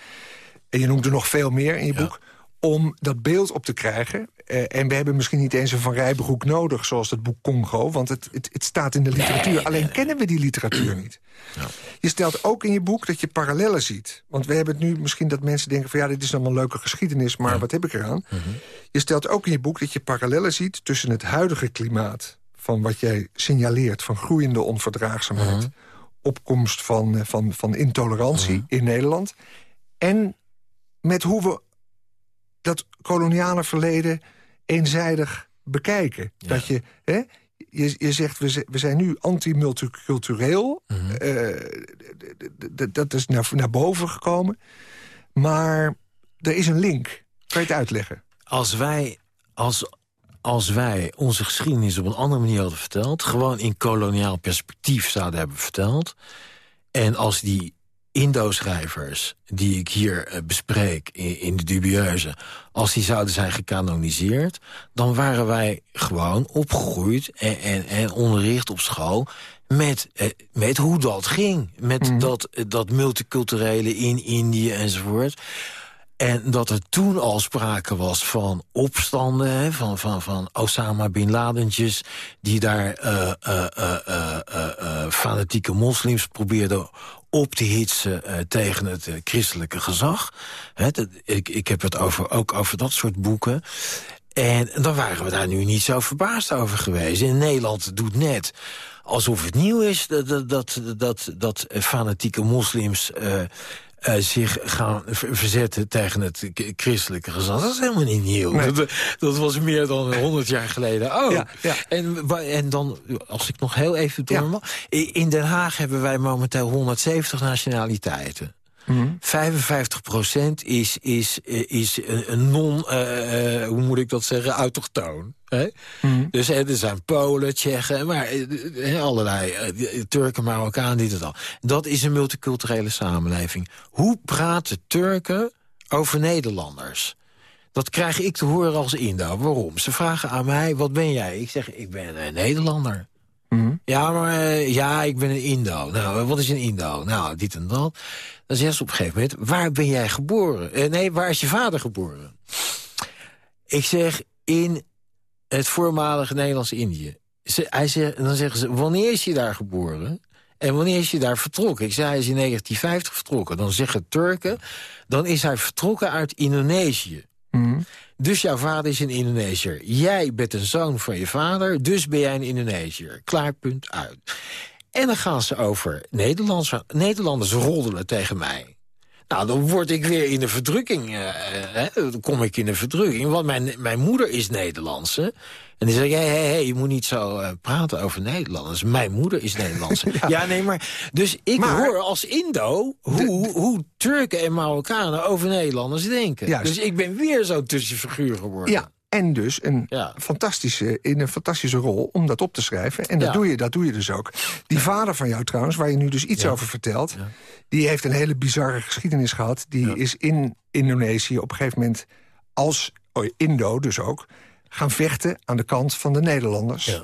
En je noemt er nog veel meer in je ja. boek om dat beeld op te krijgen. Uh, en we hebben misschien niet eens een Van Rijbroek nodig... zoals het boek Congo, want het, het, het staat in de literatuur. Nee, Alleen nee, kennen we die literatuur niet. Ja. Je stelt ook in je boek dat je parallellen ziet. Want we hebben het nu misschien dat mensen denken... van ja, dit is allemaal leuke geschiedenis, maar ja. wat heb ik eraan? Mm -hmm. Je stelt ook in je boek dat je parallellen ziet... tussen het huidige klimaat van wat jij signaleert... van groeiende onverdraagzaamheid... Mm -hmm. opkomst van, van, van intolerantie mm -hmm. in Nederland... en met hoe we koloniale verleden eenzijdig bekijken. Ja. Dat je, hè, je, je zegt, we, we zijn nu anti-multicultureel. Mm -hmm. uh, dat is naar, naar boven gekomen. Maar er is een link. Kan je het uitleggen? Als wij, als, als wij onze geschiedenis op een andere manier hadden verteld... gewoon in koloniaal perspectief zouden hebben verteld... en als die Indo-schrijvers die ik hier uh, bespreek in, in, de dubieuze... als die zouden zijn gecanoniseerd... dan waren wij gewoon opgegroeid en, en, en onderricht op school... Met, eh, met hoe dat ging. Met mm. dat, dat multiculturele in Indië enzovoort. En dat er toen al sprake was van opstanden, hè, van, van, van Osama Bin Ladentjes... die daar uh, uh, uh, fanatieke moslims probeerden op te hitsen uh, tegen het uh, christelijke gezag. Ik, ik heb het over, ook over dat soort boeken. En dan waren we daar nu niet zo verbaasd over geweest. In Nederland doet net alsof het nieuw is... dat, dat, dat, dat fanatieke moslims... uh, zich gaan verzetten tegen het christelijke gezag. Dat is helemaal niet nieuw. Nee. Dat, dat, was meer dan honderd jaar geleden. Oh, ja, ja. En, en dan, als ik nog heel even door ja. In Den Haag hebben wij momenteel 170 nationaliteiten. Mm. 55 procent is, is, is een non, uh, uh, hoe moet ik dat zeggen, autochtoon. Hè? Mm. Dus hè, er zijn Polen, Tsjechen, maar allerlei Turken, Marokkaan, dit en dat. Dat is een multiculturele samenleving. Hoe praten Turken over Nederlanders? Dat krijg ik te horen als Indo. Waarom? Ze vragen aan mij, wat ben jij? Ik zeg, ik ben een Nederlander. Mm. Ja, maar ja, ik ben een Indo. Nou, wat is een Indo? Nou, dit en dat. Dan zegt ze op een gegeven moment, waar ben jij geboren? Uh, nee, waar is je vader geboren? Ik zeg, in het voormalige Nederlands-Indië. Hij zegt, dan zeggen ze, wanneer is je daar geboren? En wanneer is je daar vertrokken? Ik zei, hij is in 1950 vertrokken. Dan zeggen Turken, dan is hij vertrokken uit Indonesië. Mhm. Dus jouw vader is een Indonesiër. Jij bent een zoon van je vader, dus ben jij een Indonesiër. Klaar, punt, uit. En dan gaan ze over Nederlands. Nederlanders roddelen tegen mij. Nou, dan word ik weer in de verdrukking. eh, hè, dan kom ik in de verdrukking. Want mijn, mijn moeder is Nederlandse. En die zegt, hé, hé, hé, je moet niet zo eh, praten over Nederlanders. Mijn moeder is Nederlandse. ja. nee, maar... Dus ik Maar- hoor als Indo hoe, hoe Turken en Marokkanen over Nederlanders denken. Juist. Dus ik ben weer zo'n tussenfiguur geworden. Ja, en dus een Ja. fantastische, in een fantastische rol om dat op te schrijven. En dat, Ja. doe, je, dat doe je dus ook. Die vader van jou trouwens, waar je nu dus iets over vertelt... die heeft een hele bizarre geschiedenis gehad. Die is in Indonesië op een gegeven moment als oh, Indo dus ook... gaan vechten aan de kant van de Nederlanders... Ja.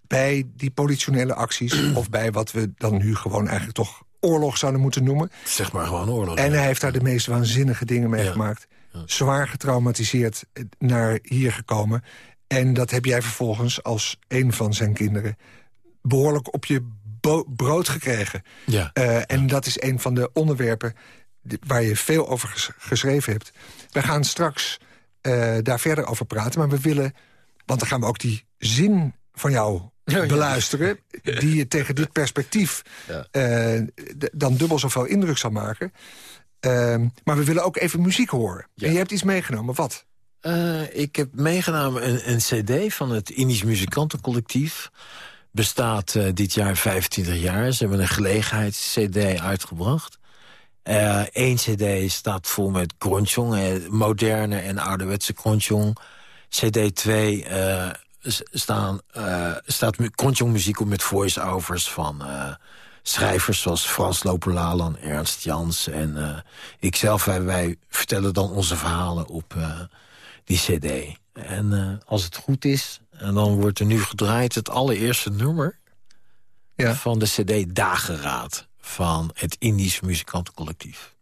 bij die politionele acties... of bij wat we dan nu gewoon eigenlijk toch oorlog zouden moeten noemen. Zeg maar gewoon oorlog. En hij heeft daar de meest waanzinnige dingen mee gemaakt. Zwaar getraumatiseerd eh, naar hier gekomen. En dat heb jij vervolgens als een van zijn kinderen... behoorlijk op je brood gekregen. Ja. Eh, en dat is een van de onderwerpen waar je veel over ges- geschreven hebt. We gaan straks eh, daar verder over praten, maar we willen... want dan gaan we ook die zin van jou ja. beluisteren... die je tegen dit perspectief dan dubbel zoveel indruk zal maken. Ehm, maar we willen ook even muziek horen. Ja. En je hebt iets meegenomen, wat? Eh, ik heb meegenomen een, een cd van het Indisch Muzikantencollectief. Bestaat eh, dit jaar 25 jaar. Ze hebben een gelegenheids-cd uitgebracht. Eén cd staat vol met kronchong, eh, moderne en ouderwetse kronchong. Cd 2 eh, s- staan, eh, staat mu- kronchong-muziek op met voice-overs van... schrijvers zoals Frans Lopelalan, Ernst Jans en eh, ikzelf. Wij, wij vertellen dan onze verhalen op eh, die cd. En eh, als het goed is, en dan wordt er nu gedraaid het allereerste nummer... Ja. van de cd Dageraad van het Indisch Muzikantencollectief.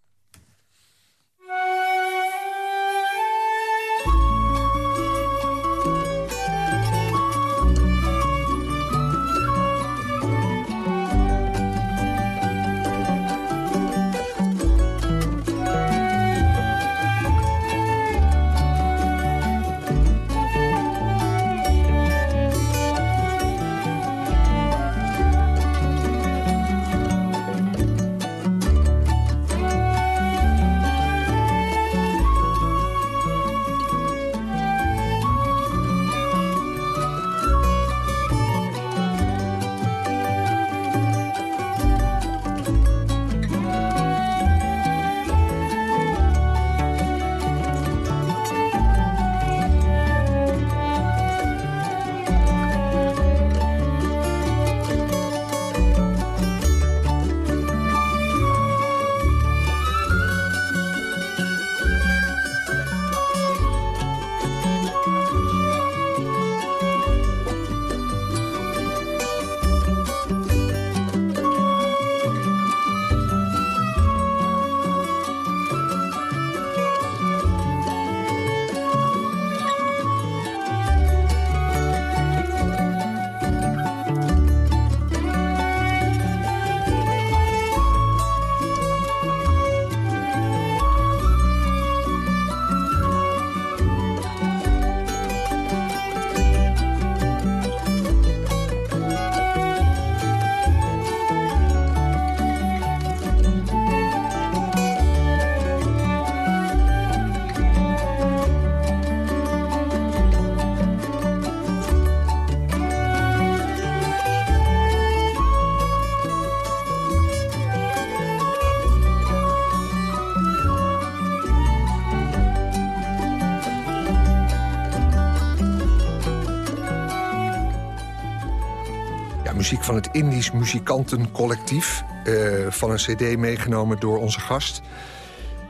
Muziek van het Indisch Muzikantencollectief. eh, van een cd meegenomen door onze gast.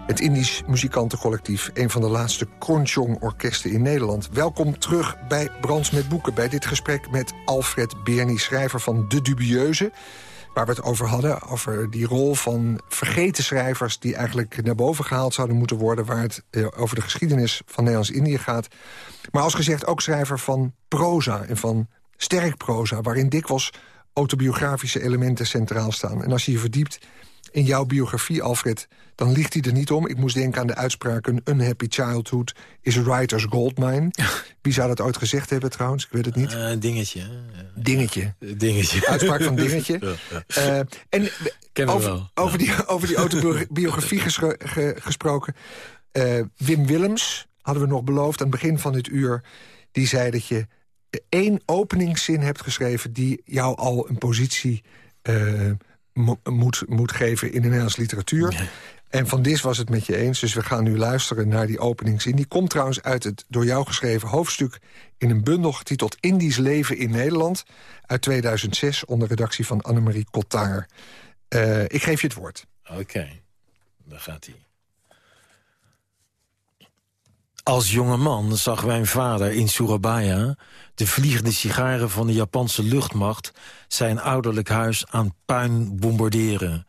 Het Indisch Muzikantencollectief, een van de laatste Kronchong-orkesten in Nederland. Welkom terug bij Brands met Boeken. Bij dit gesprek met Alfred Bernie, schrijver van De Dubieuze. waar we het over hadden. Over die rol van vergeten schrijvers... die eigenlijk naar boven gehaald zouden moeten worden... waar het eh, over de geschiedenis van Nederlands-Indië gaat. Maar als gezegd ook schrijver van proza en van sterk proza... waarin dikwijls autobiografische elementen centraal staan. En als je je verdiept in jouw biografie, Alfred, dan ligt hij er niet om. Ik moest denken aan de uitspraak... een unhappy childhood is a writer's goldmine. Wie zou dat ooit gezegd hebben trouwens? Ik weet het niet. Uh, dingetje. Dingetje. Dingetje. Uitspraak van Dingetje. Uh, en over, wel. over, die, over die autobiografie gesproken... Uh, Wim Willems hadden we nog beloofd aan het begin van dit uur... die zei dat je één openingszin hebt geschreven... die jou al een positie moet, moet geven in de Nederlandse literatuur. En van Dis was het met je eens, dus we gaan nu luisteren naar die openingszin. Die komt trouwens uit het door jou geschreven hoofdstuk... in een bundel getiteld Indisch leven in Nederland... uit 2006 onder redactie van Annemarie Cottaar. Uh, ik geef je het woord. Oké, okay. daar gaat hij. Als jonge man zag mijn vader in Surabaya... de vliegende sigaren van de Japanse luchtmacht... zijn ouderlijk huis aan puin bombarderen.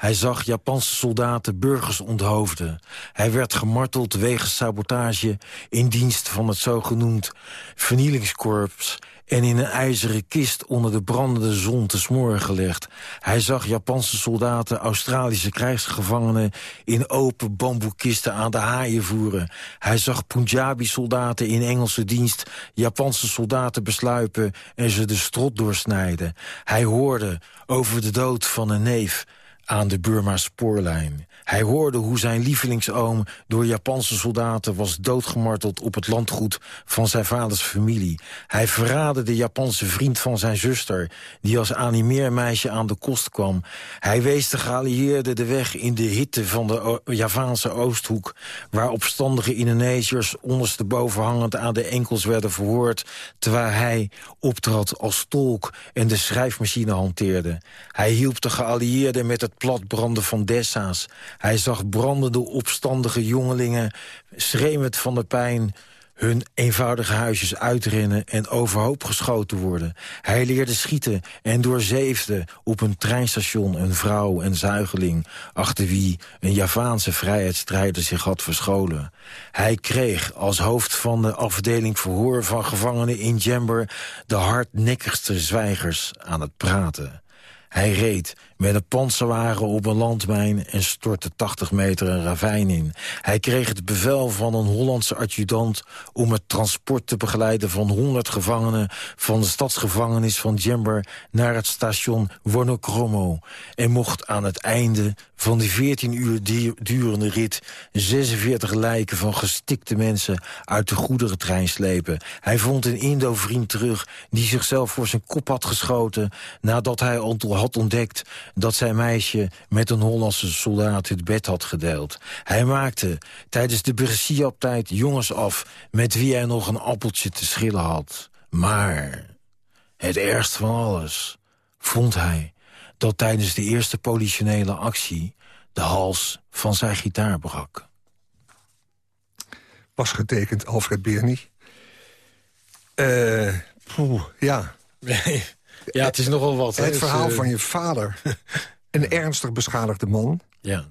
Hij zag Japanse soldaten burgers onthoofden. Hij werd gemarteld wegens sabotage... in dienst van het zogenoemd vernielingskorps en in een ijzeren kist onder de brandende zon te smoren gelegd. Hij zag Japanse soldaten Australische krijgsgevangenen... in open bamboekisten aan de haaien voeren. Hij zag Punjabi-soldaten in Engelse dienst... Japanse soldaten besluipen en ze de strot doorsnijden. Hij hoorde over de dood van een neef aan de Burma spoorlijn. Hij hoorde hoe zijn lievelingsoom door Japanse soldaten was doodgemarteld op het landgoed van zijn vaders familie. Hij verraadde de Japanse vriend van zijn zuster, die als animeermeisje aan de kost kwam. Hij wees de geallieerden de weg in de hitte van de Javaanse Oosthoek, waar opstandige Indonesiërs ondersteboven hangend aan de enkels werden verhoord, terwijl hij optrad als tolk en de schrijfmachine hanteerde. Hij hielp de geallieerden met het platbranden van Dessa's. Hij zag brandende, opstandige jongelingen... schreeuwend van de pijn hun eenvoudige huisjes uitrennen en overhoop geschoten worden. Hij leerde schieten en doorzeefde op een treinstation een vrouw en zuigeling... achter wie een Javaanse vrijheidsstrijder zich had verscholen. Hij kreeg als hoofd van de afdeling verhoor van gevangenen in Jember... de hardnekkigste zwijgers aan het praten. Hij reed met een panzerwagen op een landmijn en stortte 80 meter een ravijn in. Hij kreeg het bevel van een Hollandse adjudant om het transport te begeleiden van 100 gevangenen van de stadsgevangenis van Djember naar het station Wonokromo en mocht aan het einde van die 14 uur durende rit 46 lijken van gestikte mensen uit de goederentrein slepen. Hij vond een Indo-vriend terug die zichzelf voor zijn kop had geschoten nadat hij had ontdekt dat zijn meisje met een Hollandse soldaat het bed had gedeeld. Hij maakte tijdens de Bersiap-tijd jongens af met wie hij nog een appeltje te schillen had. Maar het ergst van alles vond hij dat tijdens de eerste politionele actie de hals van zijn gitaar brak. Was getekend Alfred Bernie. Uh, ja. ja, het is nogal wat. Het verhaal uh... van je vader. een ernstig beschadigde man. Ja.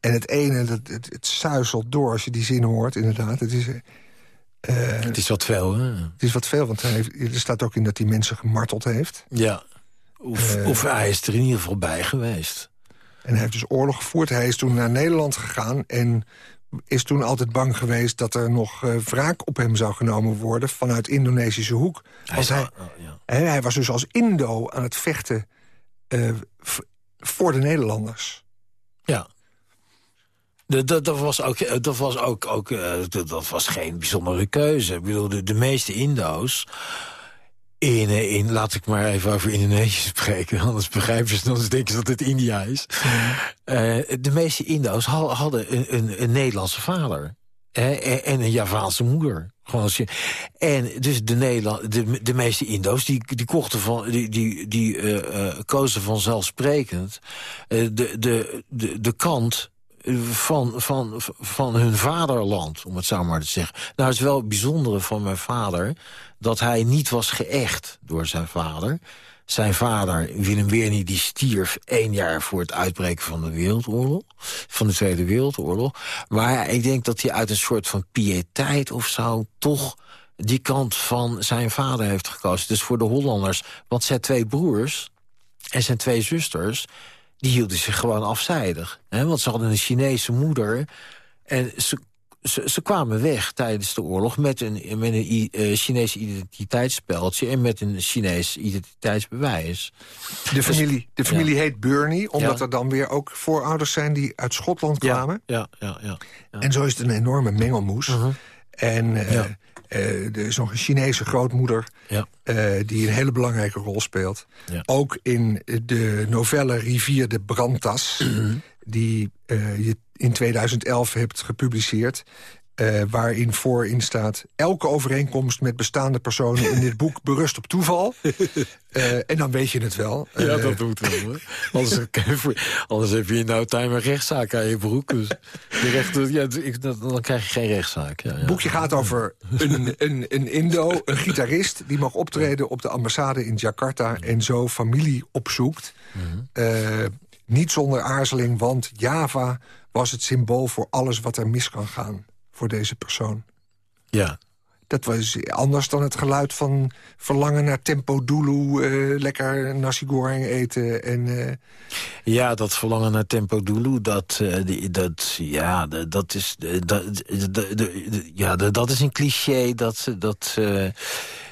En het ene, het, het, het suizelt door als je die zin hoort, inderdaad. Het is, uh, het is wat veel, hè? Het is wat veel, want hij heeft, er staat ook in dat hij mensen gemarteld heeft. Ja. Of, uh, of hij is er in ieder geval bij geweest. En hij heeft dus oorlog gevoerd. Hij is toen naar Nederland gegaan en is toen altijd bang geweest... dat er nog uh, wraak op hem zou genomen worden vanuit Indonesische hoek. Hij, hij, oh, ja. hij, was dus als Indo aan het vechten uh, voor de Nederlanders. Ja. Dat, dat, dat was ook, dat was ook, ook dat, dat, was geen bijzondere keuze. Ik bedoel, de, de meeste Indo's in, in, laat ik maar even over Indonesië spreken. Anders begrijpen ze, anders denken ze dat het India is. Uh, de meeste Indo's hadden een, een, een Nederlandse vader. Hè, en een Javaanse moeder. Gewoon je, en dus de, Nederland, de, de meeste Indo's die, die kochten van, die, die, die uh, uh, kozen vanzelfsprekend uh, de, de, de, de kant van, van, van hun vaderland, om het zo maar te zeggen. Nou, het is wel het bijzondere van mijn vader... dat hij niet was geëcht door zijn vader. Zijn vader, Willem Weerny, die stierf één jaar voor het uitbreken van de Wereldoorlog. Van de Tweede Wereldoorlog. Maar ik denk dat hij uit een soort van piëteit of zo... toch die kant van zijn vader heeft gekozen. Dus voor de Hollanders. Want zijn twee broers en zijn twee zusters... die hielden zich gewoon afzijdig. Hè? Want ze hadden een Chinese moeder... En ze ze, ze, kwamen weg tijdens de oorlog met een, met een uh, Chinees identiteitsspeltje... en met een Chinees identiteitsbewijs. De dus- familie, de familie heet Burney, omdat er dan weer ook voorouders zijn... die uit Schotland kwamen. Ja, ja, ja. En zo is het een enorme mengelmoes. Uh -huh. En uh, er is nog een Chinese grootmoeder... die een hele belangrijke rol speelt. Ook in de novelle Rivier de Brantas... die je in 2011 hebt gepubliceerd... Uh, waarin voorin staat... elke overeenkomst met bestaande personen in dit boek berust op toeval. Uh, en dan weet je het wel. Uh, ja, dat doet wel. Anders, anders heb je in no time een rechtszaak aan je broek. Dus de rechter, ja, ik, dan krijg je geen rechtszaak. Ja, Het boekje gaat over een, een, een Indo, een gitarist... die mag optreden op de ambassade in Jakarta... en zo familie opzoekt. -hmm. niet zonder aarzeling, want Java was het symbool voor alles wat er mis kan gaan voor deze persoon. Ja. Dat was anders dan het geluid van verlangen naar tempo dulu... Uh, lekker nasi goreng eten en... Uh... Ja, dat verlangen naar tempo dulu, dat, uh, die, dat, ja, dat, is, dat, ja, dat is een cliché dat... dat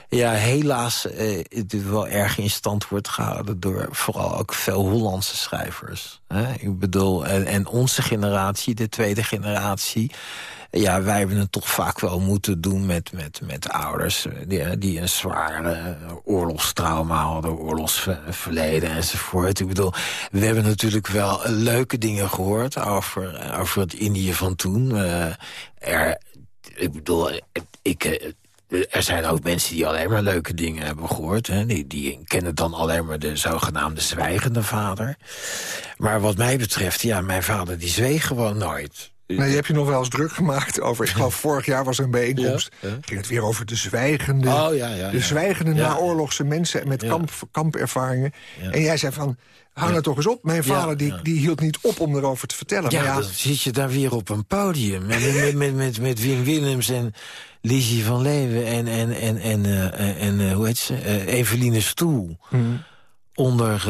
ja, helaas uh, het wel erg in stand wordt gehouden... door vooral ook veel Hollandse schrijvers. Hè? Ik bedoel, en, en onze generatie, de tweede generatie ja, wij hebben het toch vaak wel moeten doen met, met, met ouders... Die, die een zware oorlogstrauma hadden, oorlogsverleden enzovoort. Ik bedoel, we hebben natuurlijk wel leuke dingen gehoord over, over het Indië van toen. Uh, er, ik bedoel, ik, er zijn ook mensen die alleen maar leuke dingen hebben gehoord. Hè? Die, die kennen dan alleen maar de zogenaamde zwijgende vader. Maar wat mij betreft, ja, mijn vader die zweeg gewoon nooit. Nee, je hebt je nog wel eens druk gemaakt over... ik geloof vorig jaar was er een bijeenkomst. Ja, ging het weer over de zwijgende... Oh, ja, de zwijgende naoorlogse mensen met kamp, kampervaringen. En jij zei van... Hang er toch eens op. Mijn vader die, die hield niet op om erover te vertellen. Ja, maar dan zit je daar weer op een podium. Met, met, met, met, met Wim Willems en Lizzie van Leeuwen en, en, en, en, uh, en uh, hoe heet ze? Uh, Eveline Stoel. Mm. Onder,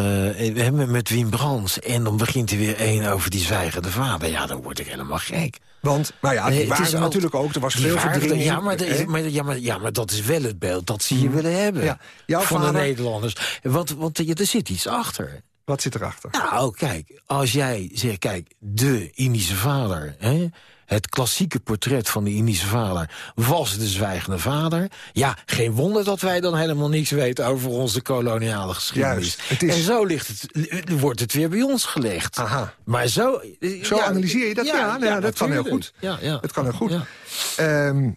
uh, met Wim Brands. En dan begint er weer één over die zwijgende vader. Ja, dan word ik helemaal gek. Want, nou ja, die nee, waren er natuurlijk ook. Er was veel verdringing. Ja maar, de, maar, ja, maar, ja, maar dat is wel het beeld dat ze hier mm. willen hebben. Ja, van vader... de Nederlanders. Want, want er zit iets achter. Wat zit erachter? Nou, kijk, als jij zegt, kijk, de Indische vader... Hè, het klassieke portret van de Indische vader was de zwijgende vader. Ja, geen wonder dat wij dan helemaal niks weten over onze koloniale geschiedenis. Juist, is... En zo ligt het, wordt het weer bij ons gelegd. Aha. Maar zo... Zo ja, analyseer je dat? Ja, ja, ja dat kan heel goed. Ja, ja. Dat kan heel goed. Um,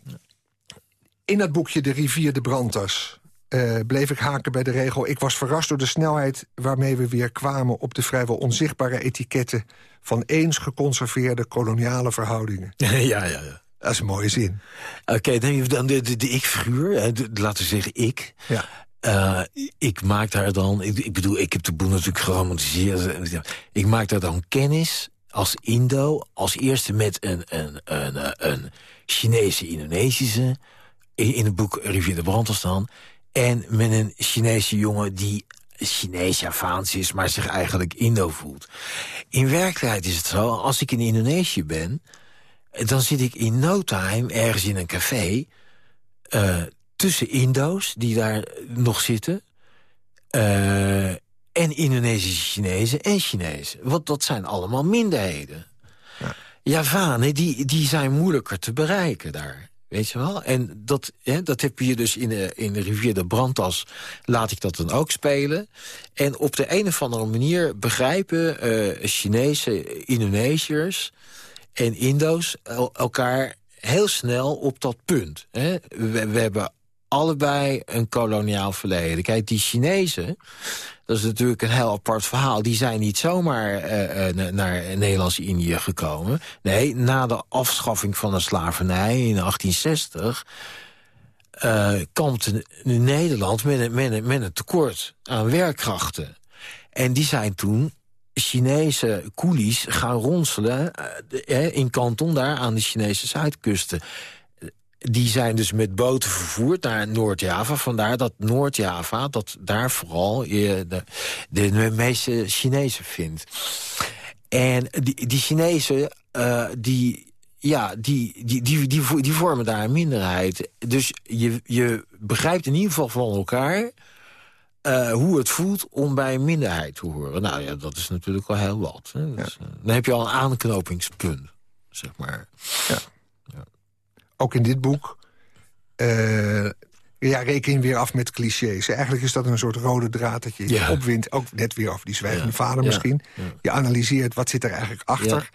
in dat boekje De rivier de Brantas uh, bleef ik haken bij de regel... ik was verrast door de snelheid waarmee we weer kwamen... op de vrijwel onzichtbare etiketten... van eens geconserveerde koloniale verhoudingen. ja, ja, ja. Dat is een mooie zin. Oké, okay, dan de, de, de ik-figuur, laten we zeggen ik... Ja. Uh, ik maak daar dan, ik, ik, bedoel, ik heb de boel natuurlijk geromantiseerd. Ik maak daar dan kennis als Indo, als eerste met een, een, een, een Chinese Indonesische. In, in het boek Rivier de Brand. En met een Chinese jongen die Chinees-Javaans is... maar zich eigenlijk Indo voelt. In werkelijkheid is het zo, als ik in Indonesië ben... dan zit ik in no time ergens in een café... Uh, tussen Indo's, die daar nog zitten... Uh, en Indonesische Chinezen en Chinezen. Want dat zijn allemaal minderheden. Ja. Javanen, die, die zijn moeilijker te bereiken daar. Weet je wel? En dat, hè, dat heb je dus in de, in de rivier de Brandas, laat ik dat dan ook spelen. En op de een of andere manier begrijpen uh, Chinese Indonesiërs en Indo's elkaar heel snel op dat punt. Hè? We hebben allebei een koloniaal verleden. Kijk, die Chinezen, dat is natuurlijk een heel apart verhaal. Die zijn niet zomaar uh, uh, naar Nederlands-Indië gekomen. Nee, na de afschaffing van de slavernij in 1860... uh, kampt Nederland met een, met, met een tekort aan werkkrachten. En die zijn toen Chinese koelies gaan ronselen in Kanton, daar aan de Chinese zuidkusten. Die zijn dus met boten vervoerd naar Noord-Java. Vandaar dat Noord-Java, dat daar vooral je de, de meeste Chinezen vindt. En die, die Chinezen, uh, die, ja, die, die, die, die, die vormen daar een minderheid. Dus je, je begrijpt in ieder geval van elkaar... Uh, hoe het voelt om bij een minderheid te horen. Nou ja, dat is natuurlijk wel heel wat. Hè? Dus, dan heb je al een aanknopingspunt, zeg maar. Ja. Ook in dit boek uh, ja, reken je weer af met clichés. Eigenlijk is dat een soort rode draad dat je ja. opwint. Ook net weer over die zwijgende ja. vader misschien. Je analyseert wat zit er eigenlijk achter.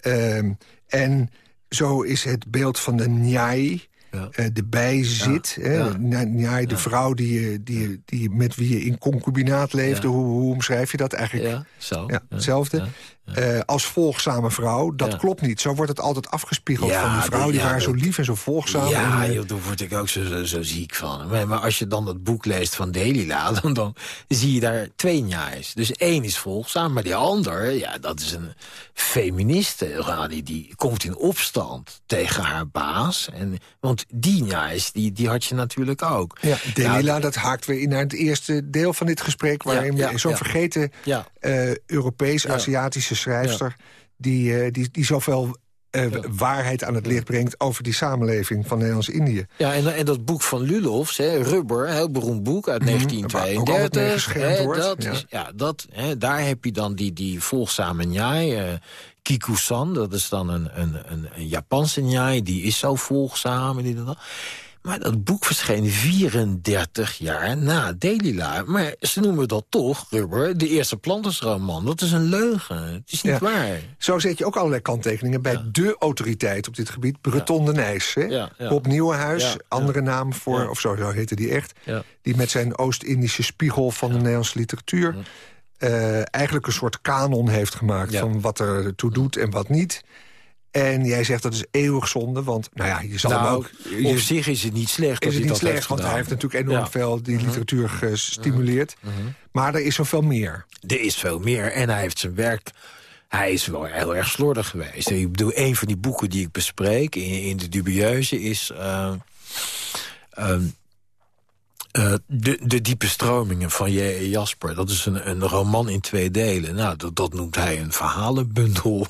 Um, en zo is het beeld van de njai... Ja. Uh, de bijzit. Ja. Hè? Ja. de vrouw die, die, die, met wie je in concubinaat leefde. Hoe, hoe omschrijf je dat eigenlijk? Ja, zo. Ja, hetzelfde. Uh, als volgzame vrouw, dat klopt niet. Zo wordt het altijd afgespiegeld van die vrouw. Die waren zo lief en zo volgzaam. Ja, en, joh, daar word ik ook zo, zo, zo ziek van. Maar, maar, als je dan het boek leest van Delila... Dan, dan zie je daar twee njaars. Dus één is volgzaam, maar die ander... ja, dat is een feministe. Die, die komt in opstand tegen haar baas. En, want die njaars, die, die had je natuurlijk ook. Ja, Delila, nou, dat haakt weer in naar het eerste deel van dit gesprek... waarin we zo'n vergeten uh, Europees-Aziatische schrijfster... Die, uh, die, die zoveel uh, ja. waarheid aan het licht brengt... over die samenleving van Nederlands-Indië. Ja, en, en dat boek van Lulofs, hè, Rubber, een heel beroemd boek uit 1932. Hè, wordt. Dat, ja. Is, ja, dat, hè, daar heb je dan die, die volgzame njai... Uh, Kikusan, dat is dan een, een, een, een Japanse njai, die is zo volgzaam. En die dat. Maar dat boek verscheen 34 jaar na Delila. Maar ze noemen dat toch, Rubber, de eerste plantersroman. Dat is een leugen. Het is niet ja. waar. Zo zet je ook allerlei kanttekeningen bij ja. de autoriteit op dit gebied. Breton de Nijs. Hè? Bob Nieuwenhuis, andere naam voor, of zo, zo heette die echt. Die met zijn Oost-Indische spiegel van de Nederlandse literatuur... Uh, eigenlijk een soort kanon heeft gemaakt van wat er toe doet en wat niet... En jij zegt dat is eeuwig zonde, want nou ja, je zal nou, hem ook... Je, op zich is het niet slecht. Is het niet slecht, want hij heeft natuurlijk enorm ja. veel die literatuur gestimuleerd. Uh -huh. Maar er is zoveel meer. Er is veel meer en hij heeft zijn werk... Hij is wel heel erg slordig geweest. Ik bedoel, een van die boeken die ik bespreek in, in de dubieuze is... Uh, um, uh, de, de diepe stromingen van J. Jasper. Dat is een, een roman in twee delen. Nou, dat, dat noemt hij een verhalenbundel.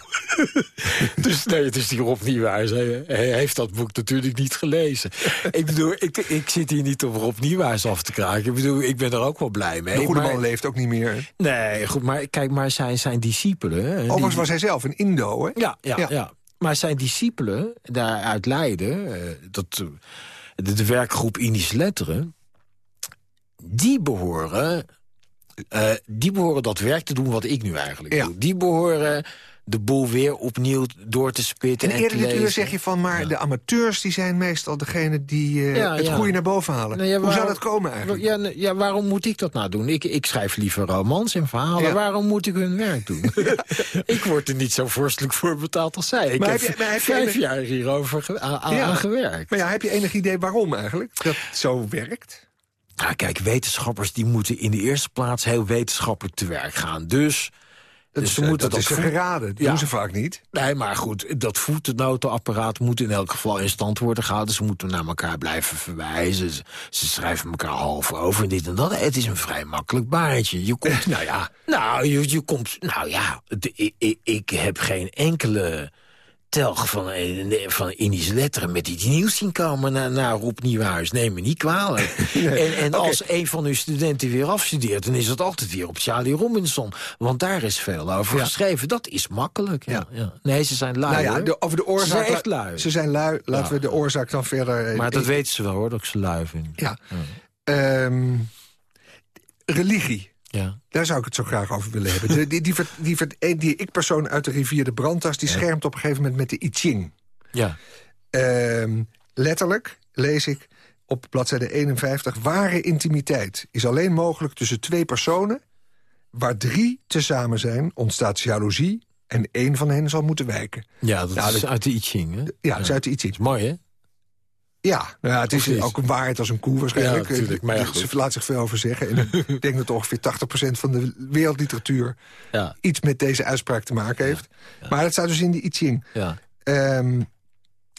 dus nee, het is hier opnieuw waar. Hij, hij heeft dat boek natuurlijk niet gelezen. ik bedoel, ik, ik zit hier niet om Rob Nieuwhuis af te kraken. Ik bedoel, ik ben er ook wel blij mee. De goede maar, man leeft ook niet meer. Nee, goed, maar kijk, maar zijn, zijn discipelen... Overigens was hij zelf een Indo, hè? Ja, ja, ja. ja. Maar zijn discipelen daaruit Leiden... Uh, dat, de, de werkgroep Indische Letteren die behoren, uh, die behoren dat werk te doen wat ik nu eigenlijk ja. doe. Die behoren de boel weer opnieuw door te spitten. En, en eerder dit uur zeg je van, maar ja. de amateurs die zijn meestal degene die uh, ja, het ja. goede naar boven halen. Nou, Hoe zou dat komen eigenlijk? Ja, ja, waarom moet ik dat nou doen? Ik, ik schrijf liever romans en verhalen. Waarom moet ik hun werk doen? ik word er niet zo vorstelijk voor betaald als zij. Ik maar heb, je, maar heb vijf jaar hierover aan, aan gewerkt. Maar ja, heb je enig idee waarom eigenlijk dat zo werkt? Nou, kijk, wetenschappers die moeten in de eerste plaats heel wetenschappelijk te werk gaan. Dus, dat, dus ze moeten dat, dat is geraden. Dat ja. doen ze vaak niet. Nee, maar goed, dat voetnotenapparaat moet in elk geval in stand worden gehouden. Ze moeten naar elkaar blijven verwijzen. Ze, ze, schrijven elkaar half over en dit en dat. Het is een vrij makkelijk baantje. Je komt, nou ja, nou, je, je komt, nou ja, de, ik, ik heb geen enkele telg van, van Indische letteren met die nieuws zien komen naar, naar Roep Nieuwhuis. Neem me niet kwalijk. nee. En, en okay. als een van uw studenten weer afstudeert... dan is het altijd weer op Charlie Robinson. Want daar is veel over ja. geschreven. Dat is makkelijk. Ja. Ja. Nee, ze zijn lui. Nou ja, de, over de oorzaak, ze zijn echt lui. Ze zijn lui. Laten we de oorzaak dan verder... Maar dat weten ze wel hoor, dat ik ze lui vind. Ja. Um, religie. Ja. Daar zou ik het zo graag over willen hebben. De, die, die, die, die, die ik-persoon uit de rivier de Brandtas... die ja. schermt op een gegeven moment met de I Ching. Ja. Uh, letterlijk lees ik op bladzijde 51... ware intimiteit is alleen mogelijk tussen twee personen... waar drie tezamen zijn, ontstaat jaloezie... en één van hen zal moeten wijken. Ja, dat nou, is dat, uit de I Ching, hè? Ja, dat is uit de I Ching. Dat is mooi, hè? Ja, nou ja, het is ook een waarheid als een koe waarschijnlijk. Ja, natuurlijk, maar ja, Ze goed. laat zich veel over zeggen. En ik denk dat ongeveer 80% van de wereldliteratuur... Ja, iets met deze uitspraak te maken heeft. Maar dat staat dus in die I Ching. ja. Ehm,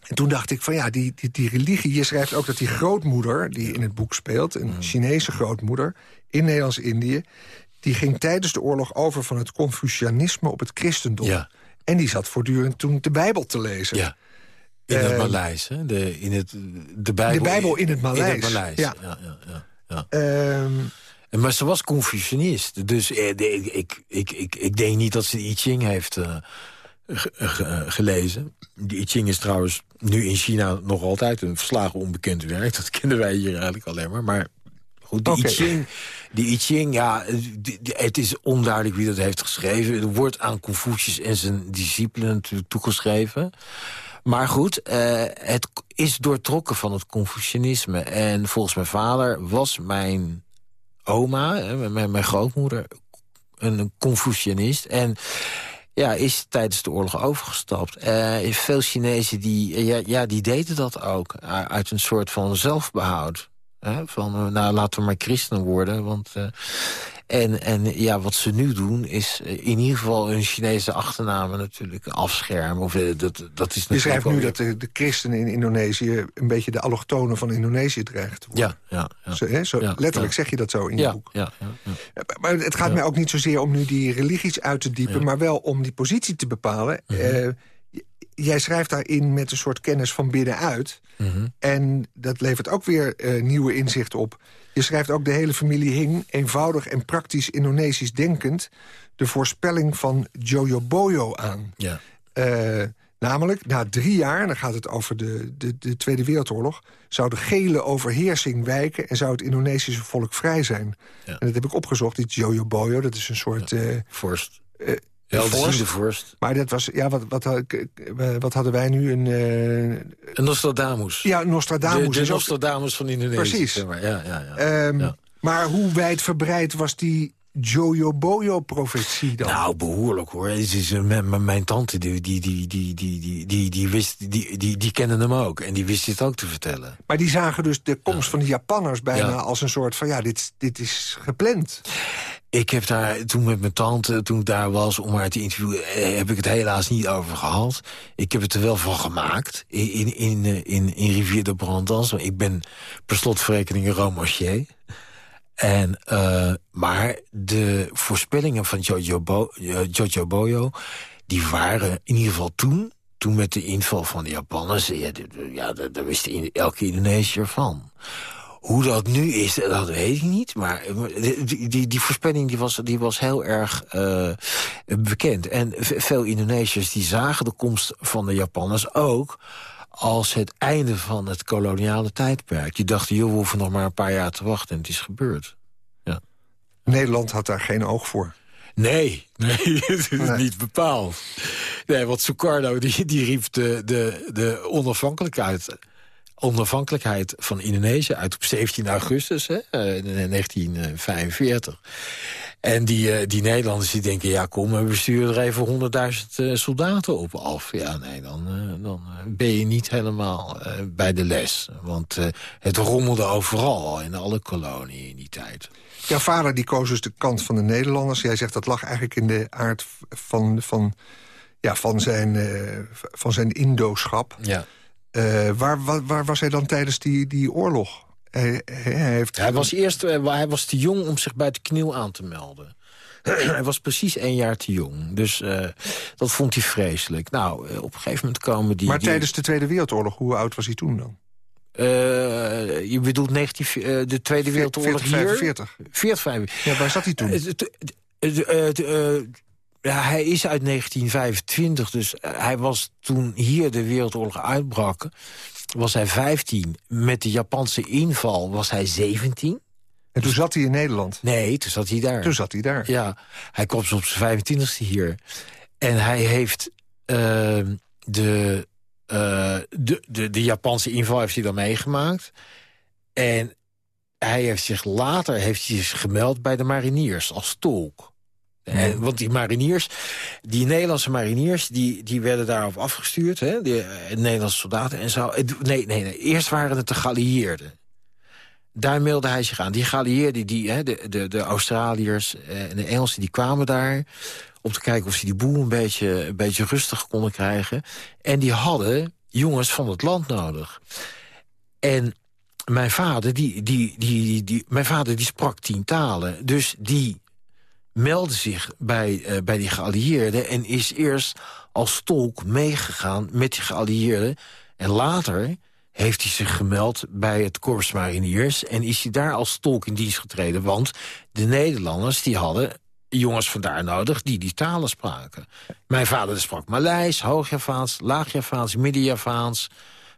en toen dacht ik van ja, die, die, die religie... je schrijft ook dat die grootmoeder, die in het boek speelt... een Chinese grootmoeder in Nederlands-Indië... die ging tijdens de oorlog over van het Confucianisme op het christendom. En die zat voortdurend toen de Bijbel te lezen. ja. In het Eh, Maleis, hè? De, in het, de, Bijbel, de Bijbel in het Maleis. In het Maleis, Ja. ja. ja, ja, ja. Ehm, En Maar ze was Confucianist. Dus eh, de- ik, ik, ik, ik, ik denk niet dat ze de I Ching heeft eh, ge- ge- eh, gelezen. De I Ching is trouwens nu in China nog altijd een verslagen onbekend werk. Dat kennen wij hier eigenlijk alleen maar. Maar goed, de. I Ching... De I Ching, ja, het is onduidelijk wie dat heeft geschreven. Het wordt aan Confucius en zijn discipelen natuurlijk toegeschreven. Maar goed, eh, het is doortrokken van het Confucianisme. En volgens mijn vader was mijn oma, hè, mijn, mijn grootmoeder, een Confucianist. En ja, is tijdens de oorlog overgestapt. Eh, veel Chinezen die, eh, ja, ja, die deden dat ook. Uit een soort van zelfbehoud. Hè? Van, eh, nou, laten we maar christen worden. Want, eh, en, en ja, wat ze nu doen is eh, in ieder geval hun Chinese achternamen natuurlijk afschermen. Of, eh, dat, dat is je schrijft nu dat de, de christenen in Indonesië... een beetje de allochtonen van Indonesië dreigt te ook- worden. Ja, ja, ja. Zo, hè, zo, Ja, letterlijk ja. zeg je dat zo in je boek. ja, ja, ja. Ja, Maar het gaat mij ook niet zozeer om nu die religies uit te diepen... Maar wel om die positie te bepalen. Mhm. Eh, jij schrijft daarin met een soort kennis van binnenuit. Mhm. En dat levert ook weer eh, nieuwe inzichten op. Je schrijft ook de hele familie Hing... eenvoudig en praktisch Indonesisch denkend... de voorspelling van Jojo Boyo aan. ja. Eh, namelijk, na drie jaar, dan gaat het over de, de, de Tweede Wereldoorlog... zou de gele overheersing wijken en zou het Indonesische volk vrij zijn. Ja. En dat heb ik opgezocht, die Jojo Boyo, dat is een soort... eh, Vorst. Eh, Helderziende vorst. Maar dat was, ja, wat, wat, eh, wat hadden wij nu? Een, eh, Nostradamus. Ja, Nostradamus. De, de Nostradamus van Indonesië. Precies. Maar. Ja, ja, ja. Ehm, maar hoe wijdverbreid was die Jojo Bojo-profetie dan? Nou, behoorlijk hoor. Is, mijn, mijn tante, die, die, die, die, die, die, die, wist, die, die, die kennen hem ook. En die wist dit ook te vertellen. Maar die zagen dus de komst van de Japanners bijna als een soort van... ja, dit, dit is gepland. Ik heb daar toen met mijn tante, toen ik daar was om haar te interviewen... eh, heb ik het helaas niet over gehad. Ik heb het er wel van gemaakt in, in, in, eh, in, Rivier de Brandans. Ik ben per slotverrekening romancier. En, eh, maar de voorspellingen van Jojo, Bo, Jojo Boyo... die waren in ieder geval toen... toen met de inval van de Japanners... ja, daar wist elke Indonesiër van. Hoe dat nu is, dat weet ik niet. Maar die, die, die voorspelling die was, die was heel erg eh, bekend. En veel Indonesiërs die zagen de komst van de Japanners ook als het einde van het koloniale tijdperk. Die dachten, joh, we hoeven nog maar een paar jaar te wachten. En het is gebeurd. Nederland had daar geen oog voor. Nee, nee, het is Nee. niet bepaald. Nee, want Sukarno die, die riep de, de, de onafhankelijkheid, onafhankelijkheid van Indonesië uit op 17 augustus hè, eh, in 1945. En die, eh, die Nederlanders die denken, ja kom, we sturen er even 100.000 eh, soldaten op af. Ja, nee, dan, eh, dan eh, ben je niet helemaal eh, bij de les. Want eh, het rommelde overal al in alle koloniën in die tijd. Jouw vader die koos dus de kant van de Nederlanders. Jij zegt dat lag eigenlijk in de aard van, van, ja, van zijn, eh, van zijn Indoschap. Ja. Eh, waar, waar, waar was hij dan tijdens die, die oorlog? Hij, hij heeft... Hij was eerst eh, hij was te jong om zich bij de kniel aan te melden. hij was precies één jaar te jong. Dus eh, dat vond hij vreselijk. Nou, op een gegeven moment komen die... maar die- tijdens de Tweede Wereldoorlog, hoe oud was hij toen dan? je bedoelt 19, eh, de Tweede Wereldoorlog 40, hier? 45. 40, 45. Ja, waar zat hij toen? Ja, hij is uit 1925, dus eh, hij was toen hier de Wereldoorlog uitbrak... was hij 15. Met de Japanse inval was hij 17. En toen zat hij in Nederland. Nee, toen zat hij daar. Toen zat hij daar. Ja, hij kwam op zijn 25e hier. En hij heeft ehm, de, eh, de, de, de Japanse inval heeft hij dan meegemaakt. En hij heeft zich later heeft hij zich gemeld bij de mariniers als tolk. En, want die mariniers, die Nederlandse mariniers... die, die werden daarop afgestuurd, hè, die eh, Nederlandse soldaten en zo. Eh, Nee, nee, nee, eerst waren het de geallieerden. Daar meldde hij zich aan. Die geallieerden, die, hè, de, de, de Australiërs eh, en de Engelsen... die kwamen daar om te kijken of ze die boel een beetje, een beetje rustig konden krijgen. En die hadden jongens van het land nodig. En mijn vader, die, die, die, die, mijn vader die sprak tien talen. Dus die meldde zich bij, eh, bij die geallieerden... en is eerst als tolk meegegaan met die geallieerden. En later heeft hij zich gemeld bij het Korps Mariniers... en is hij daar als tolk in dienst getreden. Want de Nederlanders die hadden jongens vandaar nodig die die talen spraken. Mijn vader sprak Maleis, Hoogjavaans, Laagjavaans, Middenjavaans...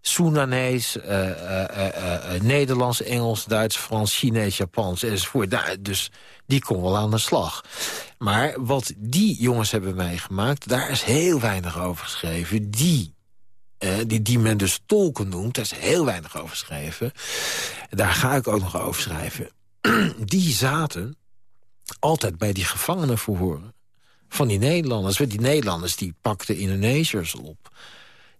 Soenanees, eh, eh, eh, Nederlands, Engels, Duits, Frans, Chinees, Japans enzovoort. Dus die kon wel aan de slag. Maar wat die jongens hebben meegemaakt, daar is heel weinig over geschreven. Die, eh, die, die men dus tolken noemt, daar is heel weinig over geschreven. Daar ga ik ook nog over schrijven. die zaten altijd bij die gevangenenverhoren van die Nederlanders. Die Nederlanders die pakten Indonesiërs op.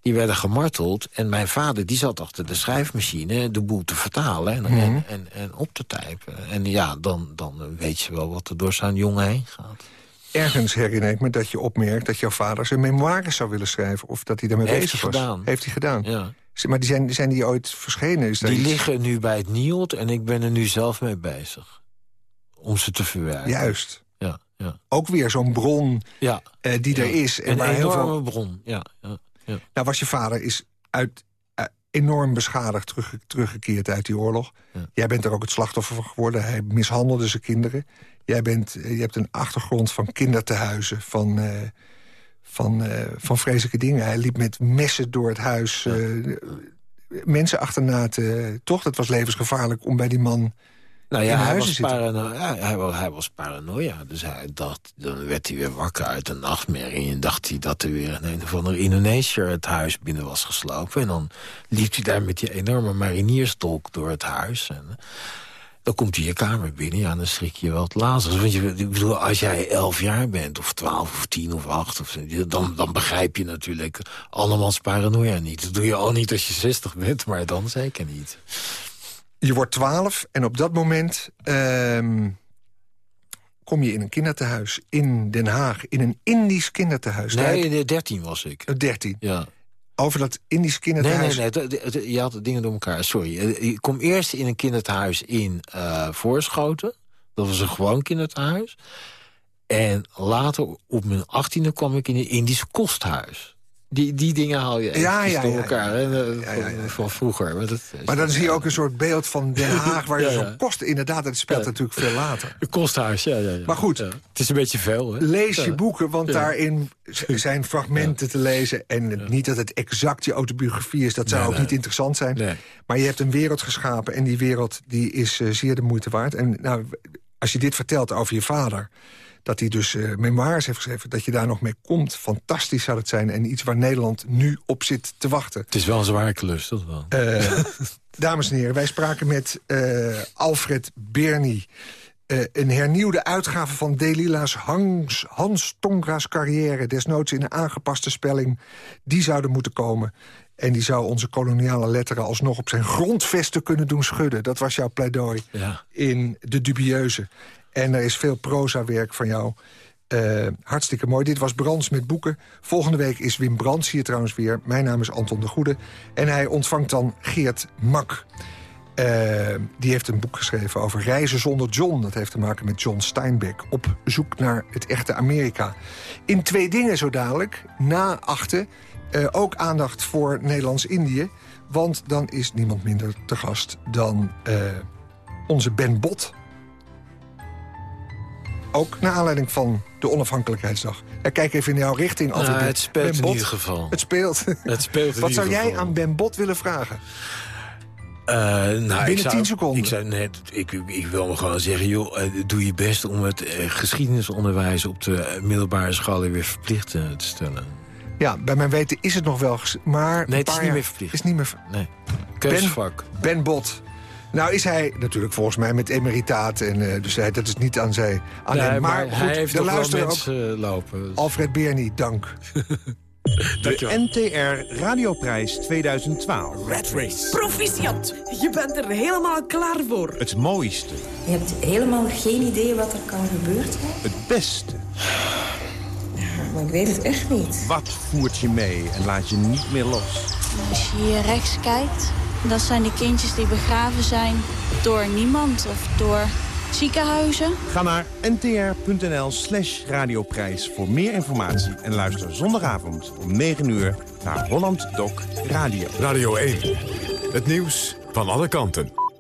Die werden gemarteld. En mijn vader die zat achter de schrijfmachine de boel te vertalen en, en, en, en op te typen. En ja, dan, dan weet je wel wat er door zo'n jongen heen gaat. Ergens herinner ik me dat je opmerkt dat jouw vader zijn memoires zou willen schrijven. Of dat hij daarmee Heeft bezig hij was. gedaan. Heeft hij gedaan. Ja. Maar die zijn, zijn die ooit verschenen? Is Die iets- liggen nu bij het NIOD en ik ben er nu zelf mee bezig. Om ze te verwerken. Juist. Ja, ja. Ook weer zo'n bron ja. eh, die Ja. er is. En Een waar heel veel... bron. Ja, ja, ja. Nou, was je vader is uit, eh, enorm beschadigd terugge- teruggekeerd uit die oorlog. Ja. Jij bent er ook het slachtoffer van geworden. Hij mishandelde zijn kinderen. Jij bent, eh, je hebt een achtergrond van kindertehuizen, van, eh, van, van vreselijke dingen. Hij liep met messen door het huis. mensen achterna te... Toch, dat was levensgevaarlijk om bij die man... Nou ja, hij was, parano ja, hij, was, hij was paranoia. Dus hij dacht, dan werd hij weer wakker uit een nachtmerrie... en dacht hij dat er weer een, een of ander Indonesiër het huis binnen was geslopen. En dan liep hij daar met die enorme marinierstolk door het huis. En eh, dan komt hij je kamer binnen, ja, dan schrik je wel het lazers. Want je, ik bedoel, als jij elf jaar bent, of twaalf, of tien, of acht... Of, dan, dan begrijp je natuurlijk andermans paranoia niet. Dat doe je al niet als je zestig bent, maar dan zeker niet. Je wordt twaalf en op dat moment ehm, kom je in een kindertehuis in Den Haag. In een Indisch kindertehuis. Nee, nee, dertien was ik. Daar- 13. Ja. Over dat Indisch Nee, kindertehuis. nee, nee. d- Je had dingen door elkaar. Sorry. Eh, Ik kom eerst in een kinderthuis in eh Voorschoten. Dat was een gewoon kinderthuis. En later, op mijn achttiende, kwam ik in een Indisch kosthuis. Die, die dingen haal je Ja, ja, door elkaar. hè, Ja. Van, vroeger. Maar, dat, Maar dan zie je ook een soort beeld van Den Haag... waar je zo'n kost... Inderdaad, het speelt natuurlijk veel later. Kosthuis, ja, ja, ja. Maar goed. Het is een beetje veel, hè? Lees je boeken, want daarin zijn fragmenten te lezen. En niet dat het exact je autobiografie is, dat zou Nee, ook niet interessant zijn. Nee. Maar je hebt een wereld geschapen en die wereld die is eh, zeer de moeite waard. En nou, als je dit vertelt over je vader... dat hij dus eh, memoires heeft geschreven, dat je daar nog mee komt... fantastisch zou het zijn en iets waar Nederland nu op zit te wachten. Het is wel een zware klus, dat wel. Eh, dames en heren, wij spraken met eh, Alfred Berny. Eh, een hernieuwde uitgave van Delila's Hans, Hans Tongra's carrière... desnoods in een aangepaste spelling, die zouden moeten komen. En die zou onze koloniale letteren alsnog op zijn grondvesten kunnen doen schudden. Dat was jouw pleidooi Ja. in De Dubieuze. En er is veel proza-werk van jou. Eh, hartstikke mooi. Dit was Brands met boeken. Volgende week is Wim Brands hier trouwens weer. Mijn naam is Anton de Goede. En hij ontvangt dan Geert Mak. Eh, die heeft een boek geschreven over reizen zonder John. Dat heeft te maken met John Steinbeck. Op zoek naar het echte Amerika. In twee dingen zo dadelijk, na achten... eh, ook aandacht voor Nederlands-Indië. Want dan is niemand minder te gast dan onze Ben Bot. Ook naar aanleiding van de onafhankelijkheidsdag. Kijk even in jouw richting. Nou, het speelt Ben in ieder geval. Het speelt. Het speelt in Wat zou jij geval. aan Ben Bot willen vragen? Eh, nou, ik zou, 10 seconden. Ik, zou net, ik, ik wil me gewoon zeggen, joh, eh, doe je best om het eh, geschiedenisonderwijs op de middelbare scholen weer verplicht te stellen. Ja, bij mijn weten is het nog wel... Maar Nee, het is niet jaar- meer verplicht. is niet meer Nee. Keusvak. Ben Bot. Nou is hij natuurlijk volgens mij met emeritaat. En, uh, dus hij, dat is niet aan zij. Aan nee, hem. Maar, Maar, hij goed, heeft de luisteraar mensen lopen. ook. Alfred Bernie, dank. De NTR Radioprijs 2012. Red Race. Proficiat. Je bent er helemaal klaar voor. Het mooiste. Je hebt helemaal geen idee wat er kan gebeuren. Het beste. Maar ik weet het echt niet. Wat voert je mee en laat je niet meer los? Als je hier rechts kijkt, dat zijn de kindjes die begraven zijn door niemand of door ziekenhuizen. Ga naar ntr.nl slash radioprijs voor meer informatie... en luister zondagavond om 9 uur naar Holland Doc Radio. Radio 1. Het nieuws van alle kanten.